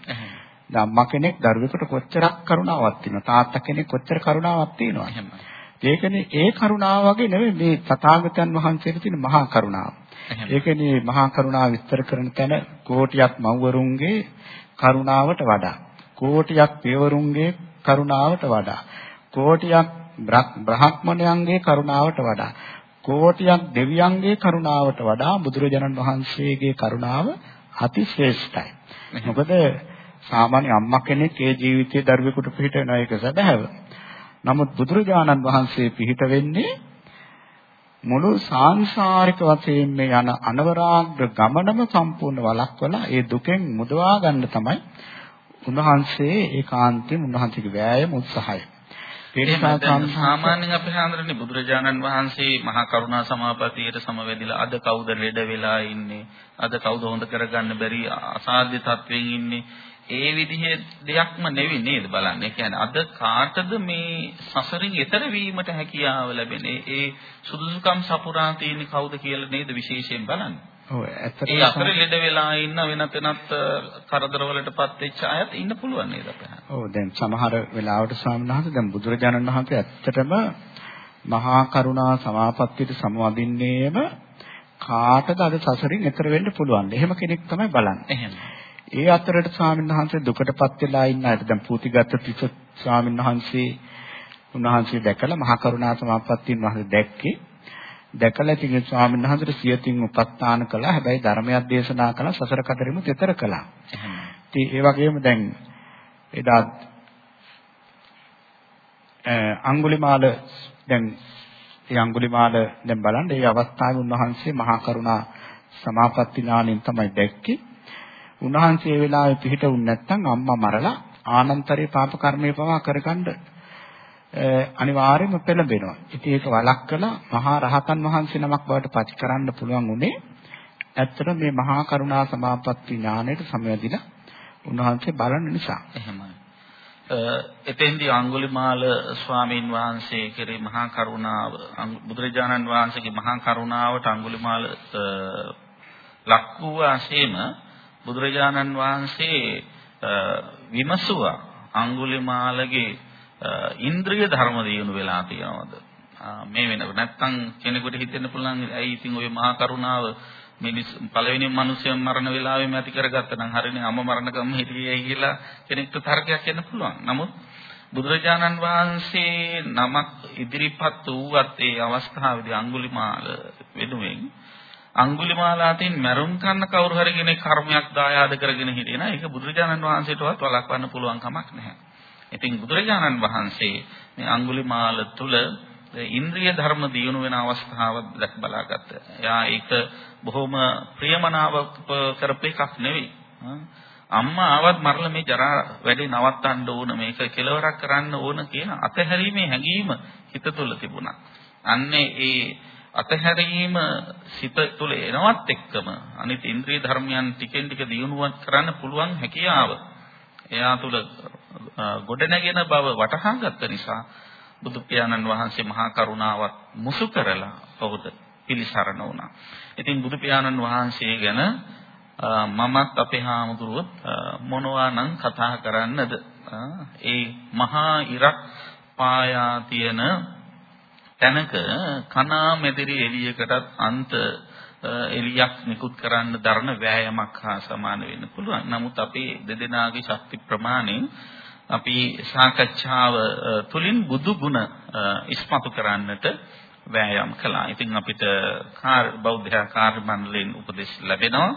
අම්මා කෙනෙක් දරුවෙකුට කොච්චරක් කරුණාවක් තියෙනවද? තාත්තා කෙනෙක් කොච්චර කරුණාවක් තියෙනවද? ඒකනේ ඒ කරුණාව වගේ නෙවෙයි මේ තථාගතයන් වහන්සේට තියෙන මහා කරුණාව. ඒකනේ මහා කරුණාව විස්තර කරන තැන කෝටියක් මව්වරුන්ගේ කරුණාවට වඩා කෝටියක් පියවරුන්ගේ කරුණාවට වඩා කෝටියක් බ්‍රහ්මණයන්ගේ කරුණාවට වඩා කෝටියක් දෙවියන්ගේ කරුණාවට වඩා බුදුරජාණන් වහන්සේගේ කරුණාව අතිශ්‍රේෂ්ඨයි. මොකද සාමාන්‍ය අම්මා කෙනෙක් ඒ ජීවිතයේ දරුවෙකුට පිට වෙන එක සැබෑව. නමුත් බුදුරජාණන් වහන්සේ පිහිට වෙන්නේ මුළු සාංශාරික වශයෙන් මේ යන අනවරාග්‍ර ගමනම සම්පූර්ණ වළක්වලා ඒ දුකෙන් මුදවා ගන්න තමයි උන්වහන්සේ ඒකාන්තයෙන් උන්වහන්සේගේ වෑයම උත්සාහය. සාමාන්‍යයෙන් අපි හඳුනන්නේ බුදුරජාණන් වහන්සේ මහා කරුණා සමාපතියට සමවැදිලා අද කවුද ලෙඩ වෙලා ඉන්නේ අද කවුද හොඳ කරගන්න බැරි අසාධ්‍ය තත්වෙන් ඉන්නේ ඒ විදිහේ දෙයක්ම නෙවෙයි නේද බලන්න. ඒ කියන්නේ අද කාටද මේ සසරින් එතර වීමට හැකියාව ලැබෙන්නේ? ඒ සුදුසුකම් සපුරා තියෙන්නේ කවුද කියලා නේද විශේෂයෙන් බලන්නේ. ඔව් ඇත්තටම ඒ අතරේ ලෙඩ වෙලා ඉන්න වෙනත් වෙනත් කරදරවලටපත් වෙච්ච අයත් ඉන්න පුළුවන් නේද අපේ? ඔව් දැන් සමහර වෙලාවට ස්වාමීන් වහන්සේ දැන් බුදුරජාණන් වහන්සේ ඇත්තටම මහා කරුණා සමාපත්තියට සමවදින්නේම කාටද අද සසරින් එතර වෙන්න පුළුවන්. එහෙම කෙනෙක් තමයි බලන්නේ. එහෙම. ඒ අතරට ස්වාමීන් වහන්සේ දුකටපත් වෙලා ඉන්න අයට දැන් පූතිගත තිස්ස ස්වාමීන් වහන්සේ උන්වහන්සේ දැකලා මහා කරුණා සමාපත්තියන් වහන්සේ දැක්කේ දැකලා ඉතින් ස්වාමීන් වහන්සේට සියතින් උපස්ථාන කළා. හැබැයි ධර්මයක් දේශනා කළා සසර කතරිමු තෙතර කළා. ඉතින් ඒ වගේම දැන් එදා අඟුලිමාල දැන් ඒ අඟුලිමාල දැන් බලන්න මේ අවස්ථාවේ උන්වහන්සේ මහා කරුණා සමාපatti ඥාණයෙන් තමයි දැක්කේ. උන්වහන්සේ ඒ වෙලාවේ පිහිට වුණ නැත්නම් අම්මා මරලා ආනන්තරේ පාප කර්මයේ පවා කරගන්න අනිවාර්යයෙන්ම පෙළඹෙනවා. ඉතින් ඒක වළක්වලා මහා රහතන් වහන්සේ නමක් බවට පත් කරන්න පුළුවන් උනේ ඇත්තට මේ මහා කරුණා සමාපatti ඥාණයට සමවැදිලා උන්වහන්සේ බලන නිසා. එහෙමයි. එතෙන්දී අඟුලිමාල ස්වාමීන් වහන්සේ කෙරේ මහා කරුණාව බුදුරජාණන් වහන්සේගේ මහා කරුණාවට අඟුලිමාල ලක් වූ ආසෙම බුදුරජාණන් වහන්සේ විමසුවා අඟුලිමාලගේ ඉන්ද්‍රිය ධර්ම දියුණු වෙලා තියෙනවද මේ වෙනකොට නැත්තම් කෙනෙකුට හිතෙන්න පුළුවන් ඇයි ඉතින් ওই මහා කරුණාව මිනිස් පළවෙනි මිනිස්යන් මරණ වෙලාවෙම ඇති කරගත්තා නම් හරිනේ අම මරණකම් හිටියේ කියලා කෙනෙක්ට තර්කයක් එන්න පුළුවන්. නමුත් බුදුරජාණන් වහන්සේ නමක් ඉදිරිපත් වූවත් ඒ අවස්ථාවේදී අඟුලිමාල වෙනුවෙන් අඟුලිමාලාටින් මරුන් කන්න කවුරු හරි කෙනෙක් කර්මයක් දායාද කරගෙන හිටියනම් ඒක බුදුරජාණන් වහන්සේටවත් වළක්වන්න පුළුවන් කමක් නැහැ. ඉතින් බුදුරජාණන් වහන්සේ මේ අඟුලිමාල තුල ඉන්ද්‍රිය ධර්ම දියුණු වෙන අවස්ථාව දැක් බලාගත්ත. එයා ඒක බොහොම ප්‍රියමනාව කරපු එකක් නෙවෙයි. අම්මා ආවත් මරලා මේ ජරා වැඩේ නවත්තන්න ඕන මේක කෙලවරක් කරන්න ඕන කියන අතහැරීමේ හැඟීම හිත තුළ තිබුණා. අන්නේ ඒ අතහැරීම සිත තුළ එනවත් එක්කම අනිත් ඉන්ද්‍රිය ධර්මයන් ටිකෙන් ටික දියුණුවක් කරන්න පුළුවන් හැකියාව එයා තුළ ගොඩනැගෙන බව වටහා ගත්ත නිසා බුදු පියාණන් වහන්සේ මහා කරුණාවත් මුසු කරලා ඔහුට පිළිසරණ වුණා. ඉතින් බුදු පියාණන් වහන්සේ ගැන මමත් අපේ හාමුදුරුවොත් මොනවා නම් කතා කරන්නද? ඒ මහා ඉරක් පායා තියෙන තැනක කනා මෙදිරි එළියකටත් අන්ත එලියක් නිකුත් කරන්න දරන වෑයමක් හා සමාන වෙන්න පුළුවන්. නමුත් අපේ දෙදෙනාගේ ශක්ති ප්‍රමාණයෙන් අපි සාකච්ඡාව තුලින් බුදු ගුණ ඉස්මතු කරන්නට වෑයම් කළා. ඉතින් අපිට බෞද්ධ කාර්ය මණ්ඩලයෙන් උපදෙස් ලැබෙනවා.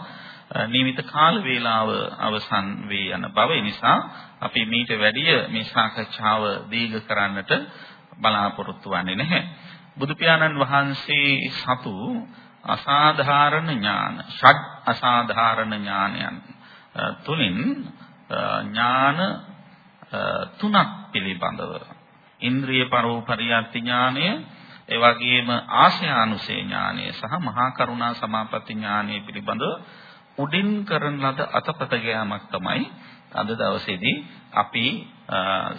නියමිත කාල වේලාව අවසන් වී යන බව නිසා අපි මීට වැඩිය මේ සාකච්ඡාව දීර්ඝ කරන්නට බලාපොරොත්තු වෙන්නේ නැහැ. බුදු පියාණන් වහන්සේ සතු අසාධාරණ ඥාන, ෂඩ් අසාධාරණ ඥානයන් තුලින් ඥාන තුනක් පිළිබඳව ඉන්ද්‍රිය පරෝපරියත්ති ඥානය ඒ වගේම ආශ්‍රයානුසේ ඥානය සහ මහා කරුණා සමාපatti ඥානය පිළිබඳව උඩින් කරන ලද අතපත ගෑමක් තමයි අද දවසේදී අපි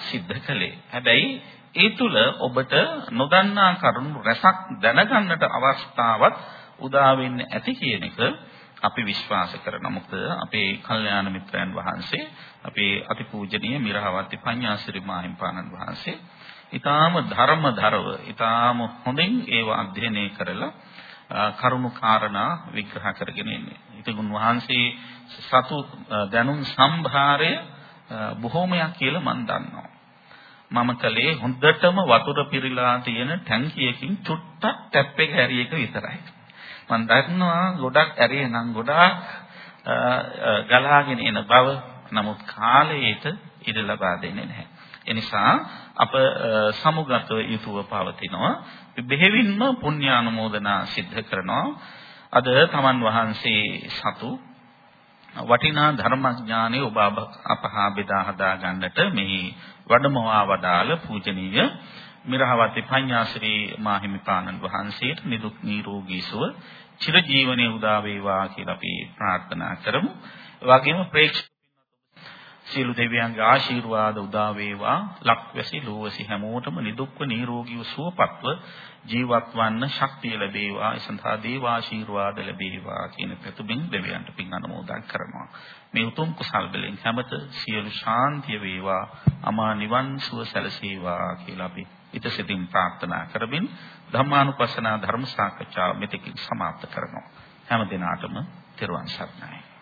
සිද්ධ කළේ. හැබැයි ඒ තුල ඔබට නොදන්නා කරුණු රැසක් දැනගන්නට අවස්ථාවක් උදා වෙන්න ඇති කියන එක අපි විශ්වාස කරනවා. මොකද අපේ කල්යාණ මිත්‍රයන් වහන්සේ අපේ අතිපූජනීය මිරහවත්ති පඤ්ඤාසිරි මාහිම්පාණන් වහන්සේ ඊටාම ධර්මදරව ඊටාම හොඳින් ඒව අධ්‍යයනය කරලා කරුණු කාරණා විග්‍රහ කරගෙන ඉන්නේ. ඉතින් උන්වහන්සේ සතු දැනුම් සම්භාරය බොහෝමයක් කියලා මම දන්නවා. මම කලේ හොඳටම වතුර පිරීලා තියෙන ටැංකියකින් චුට්ටක් ටැප් එක හැරි එක විතරයි. මම දන්නවා ගොඩක් ඇරිය නම් ගොඩාක් ගලාගෙන එන බව. නමුත් කාලයට ඉඩ ලබා දෙන්නේ නැහැ. එනිසා අප සමුගත යුතුව පවතිනවා. බෙහෙවින්ම පුණ්‍යානුමෝදනා සිද්ධ කරනවා. අද තමන් වහන්සේ සතු වටිනා ධර්මඥානෙ ඔබ අපහා බෙදා හදා ගන්නට මේ වඩමවා වදාළ පූජනීය මිරහවති පඤ්ඤාශ්‍රී මාහිමිපාණන් වහන්සේට නිදුක් නිරෝගී සුව චිරජීවනයේ උදා වේවා කියලා අපි ප්‍රාර්ථනා කරමු. ඒ වගේම ප්‍රේක්ෂක සියලු දෙවියන්ගේ ආශිර්වාද උදා වේවා. ලක්වැසි ලෝවැසි හැමෝටම නිදුක්ව නිරෝගීව සුවපත්ව ජීවත් වන්න ශක්තිය ලැබේවා. ඒ සඳහා දේව ආශිර්වාද ලැබේවා කියන ප්‍රතුමින් දෙවියන්ට පින් අනුමෝදන් කරනවා මේ උතුම් කුසල් වලින් හැමත සියලු ශාන්තිය වේවා. අමා නිවන් සුව සැලසේවා කියලා අපි ඊටසිතින් ප්‍රාර්ථනා කරමින් ධම්මානුපස්සනා ධර්ම සාකච්ඡාව මෙතකින් સમાપ્ત කරනවා හැම දිනාටම තෙරුවන් සරණයි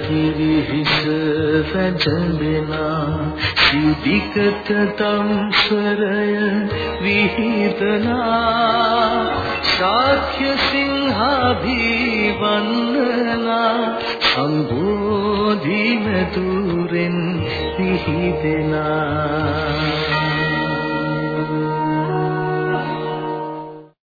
කිරිහිස වැජඹෙනා සිදිකට තම්සරය විහිදනා ශාක්‍ය සිංහාභිවන්නනා සම්බෝධි මෙතුරෙන් විහිදෙනා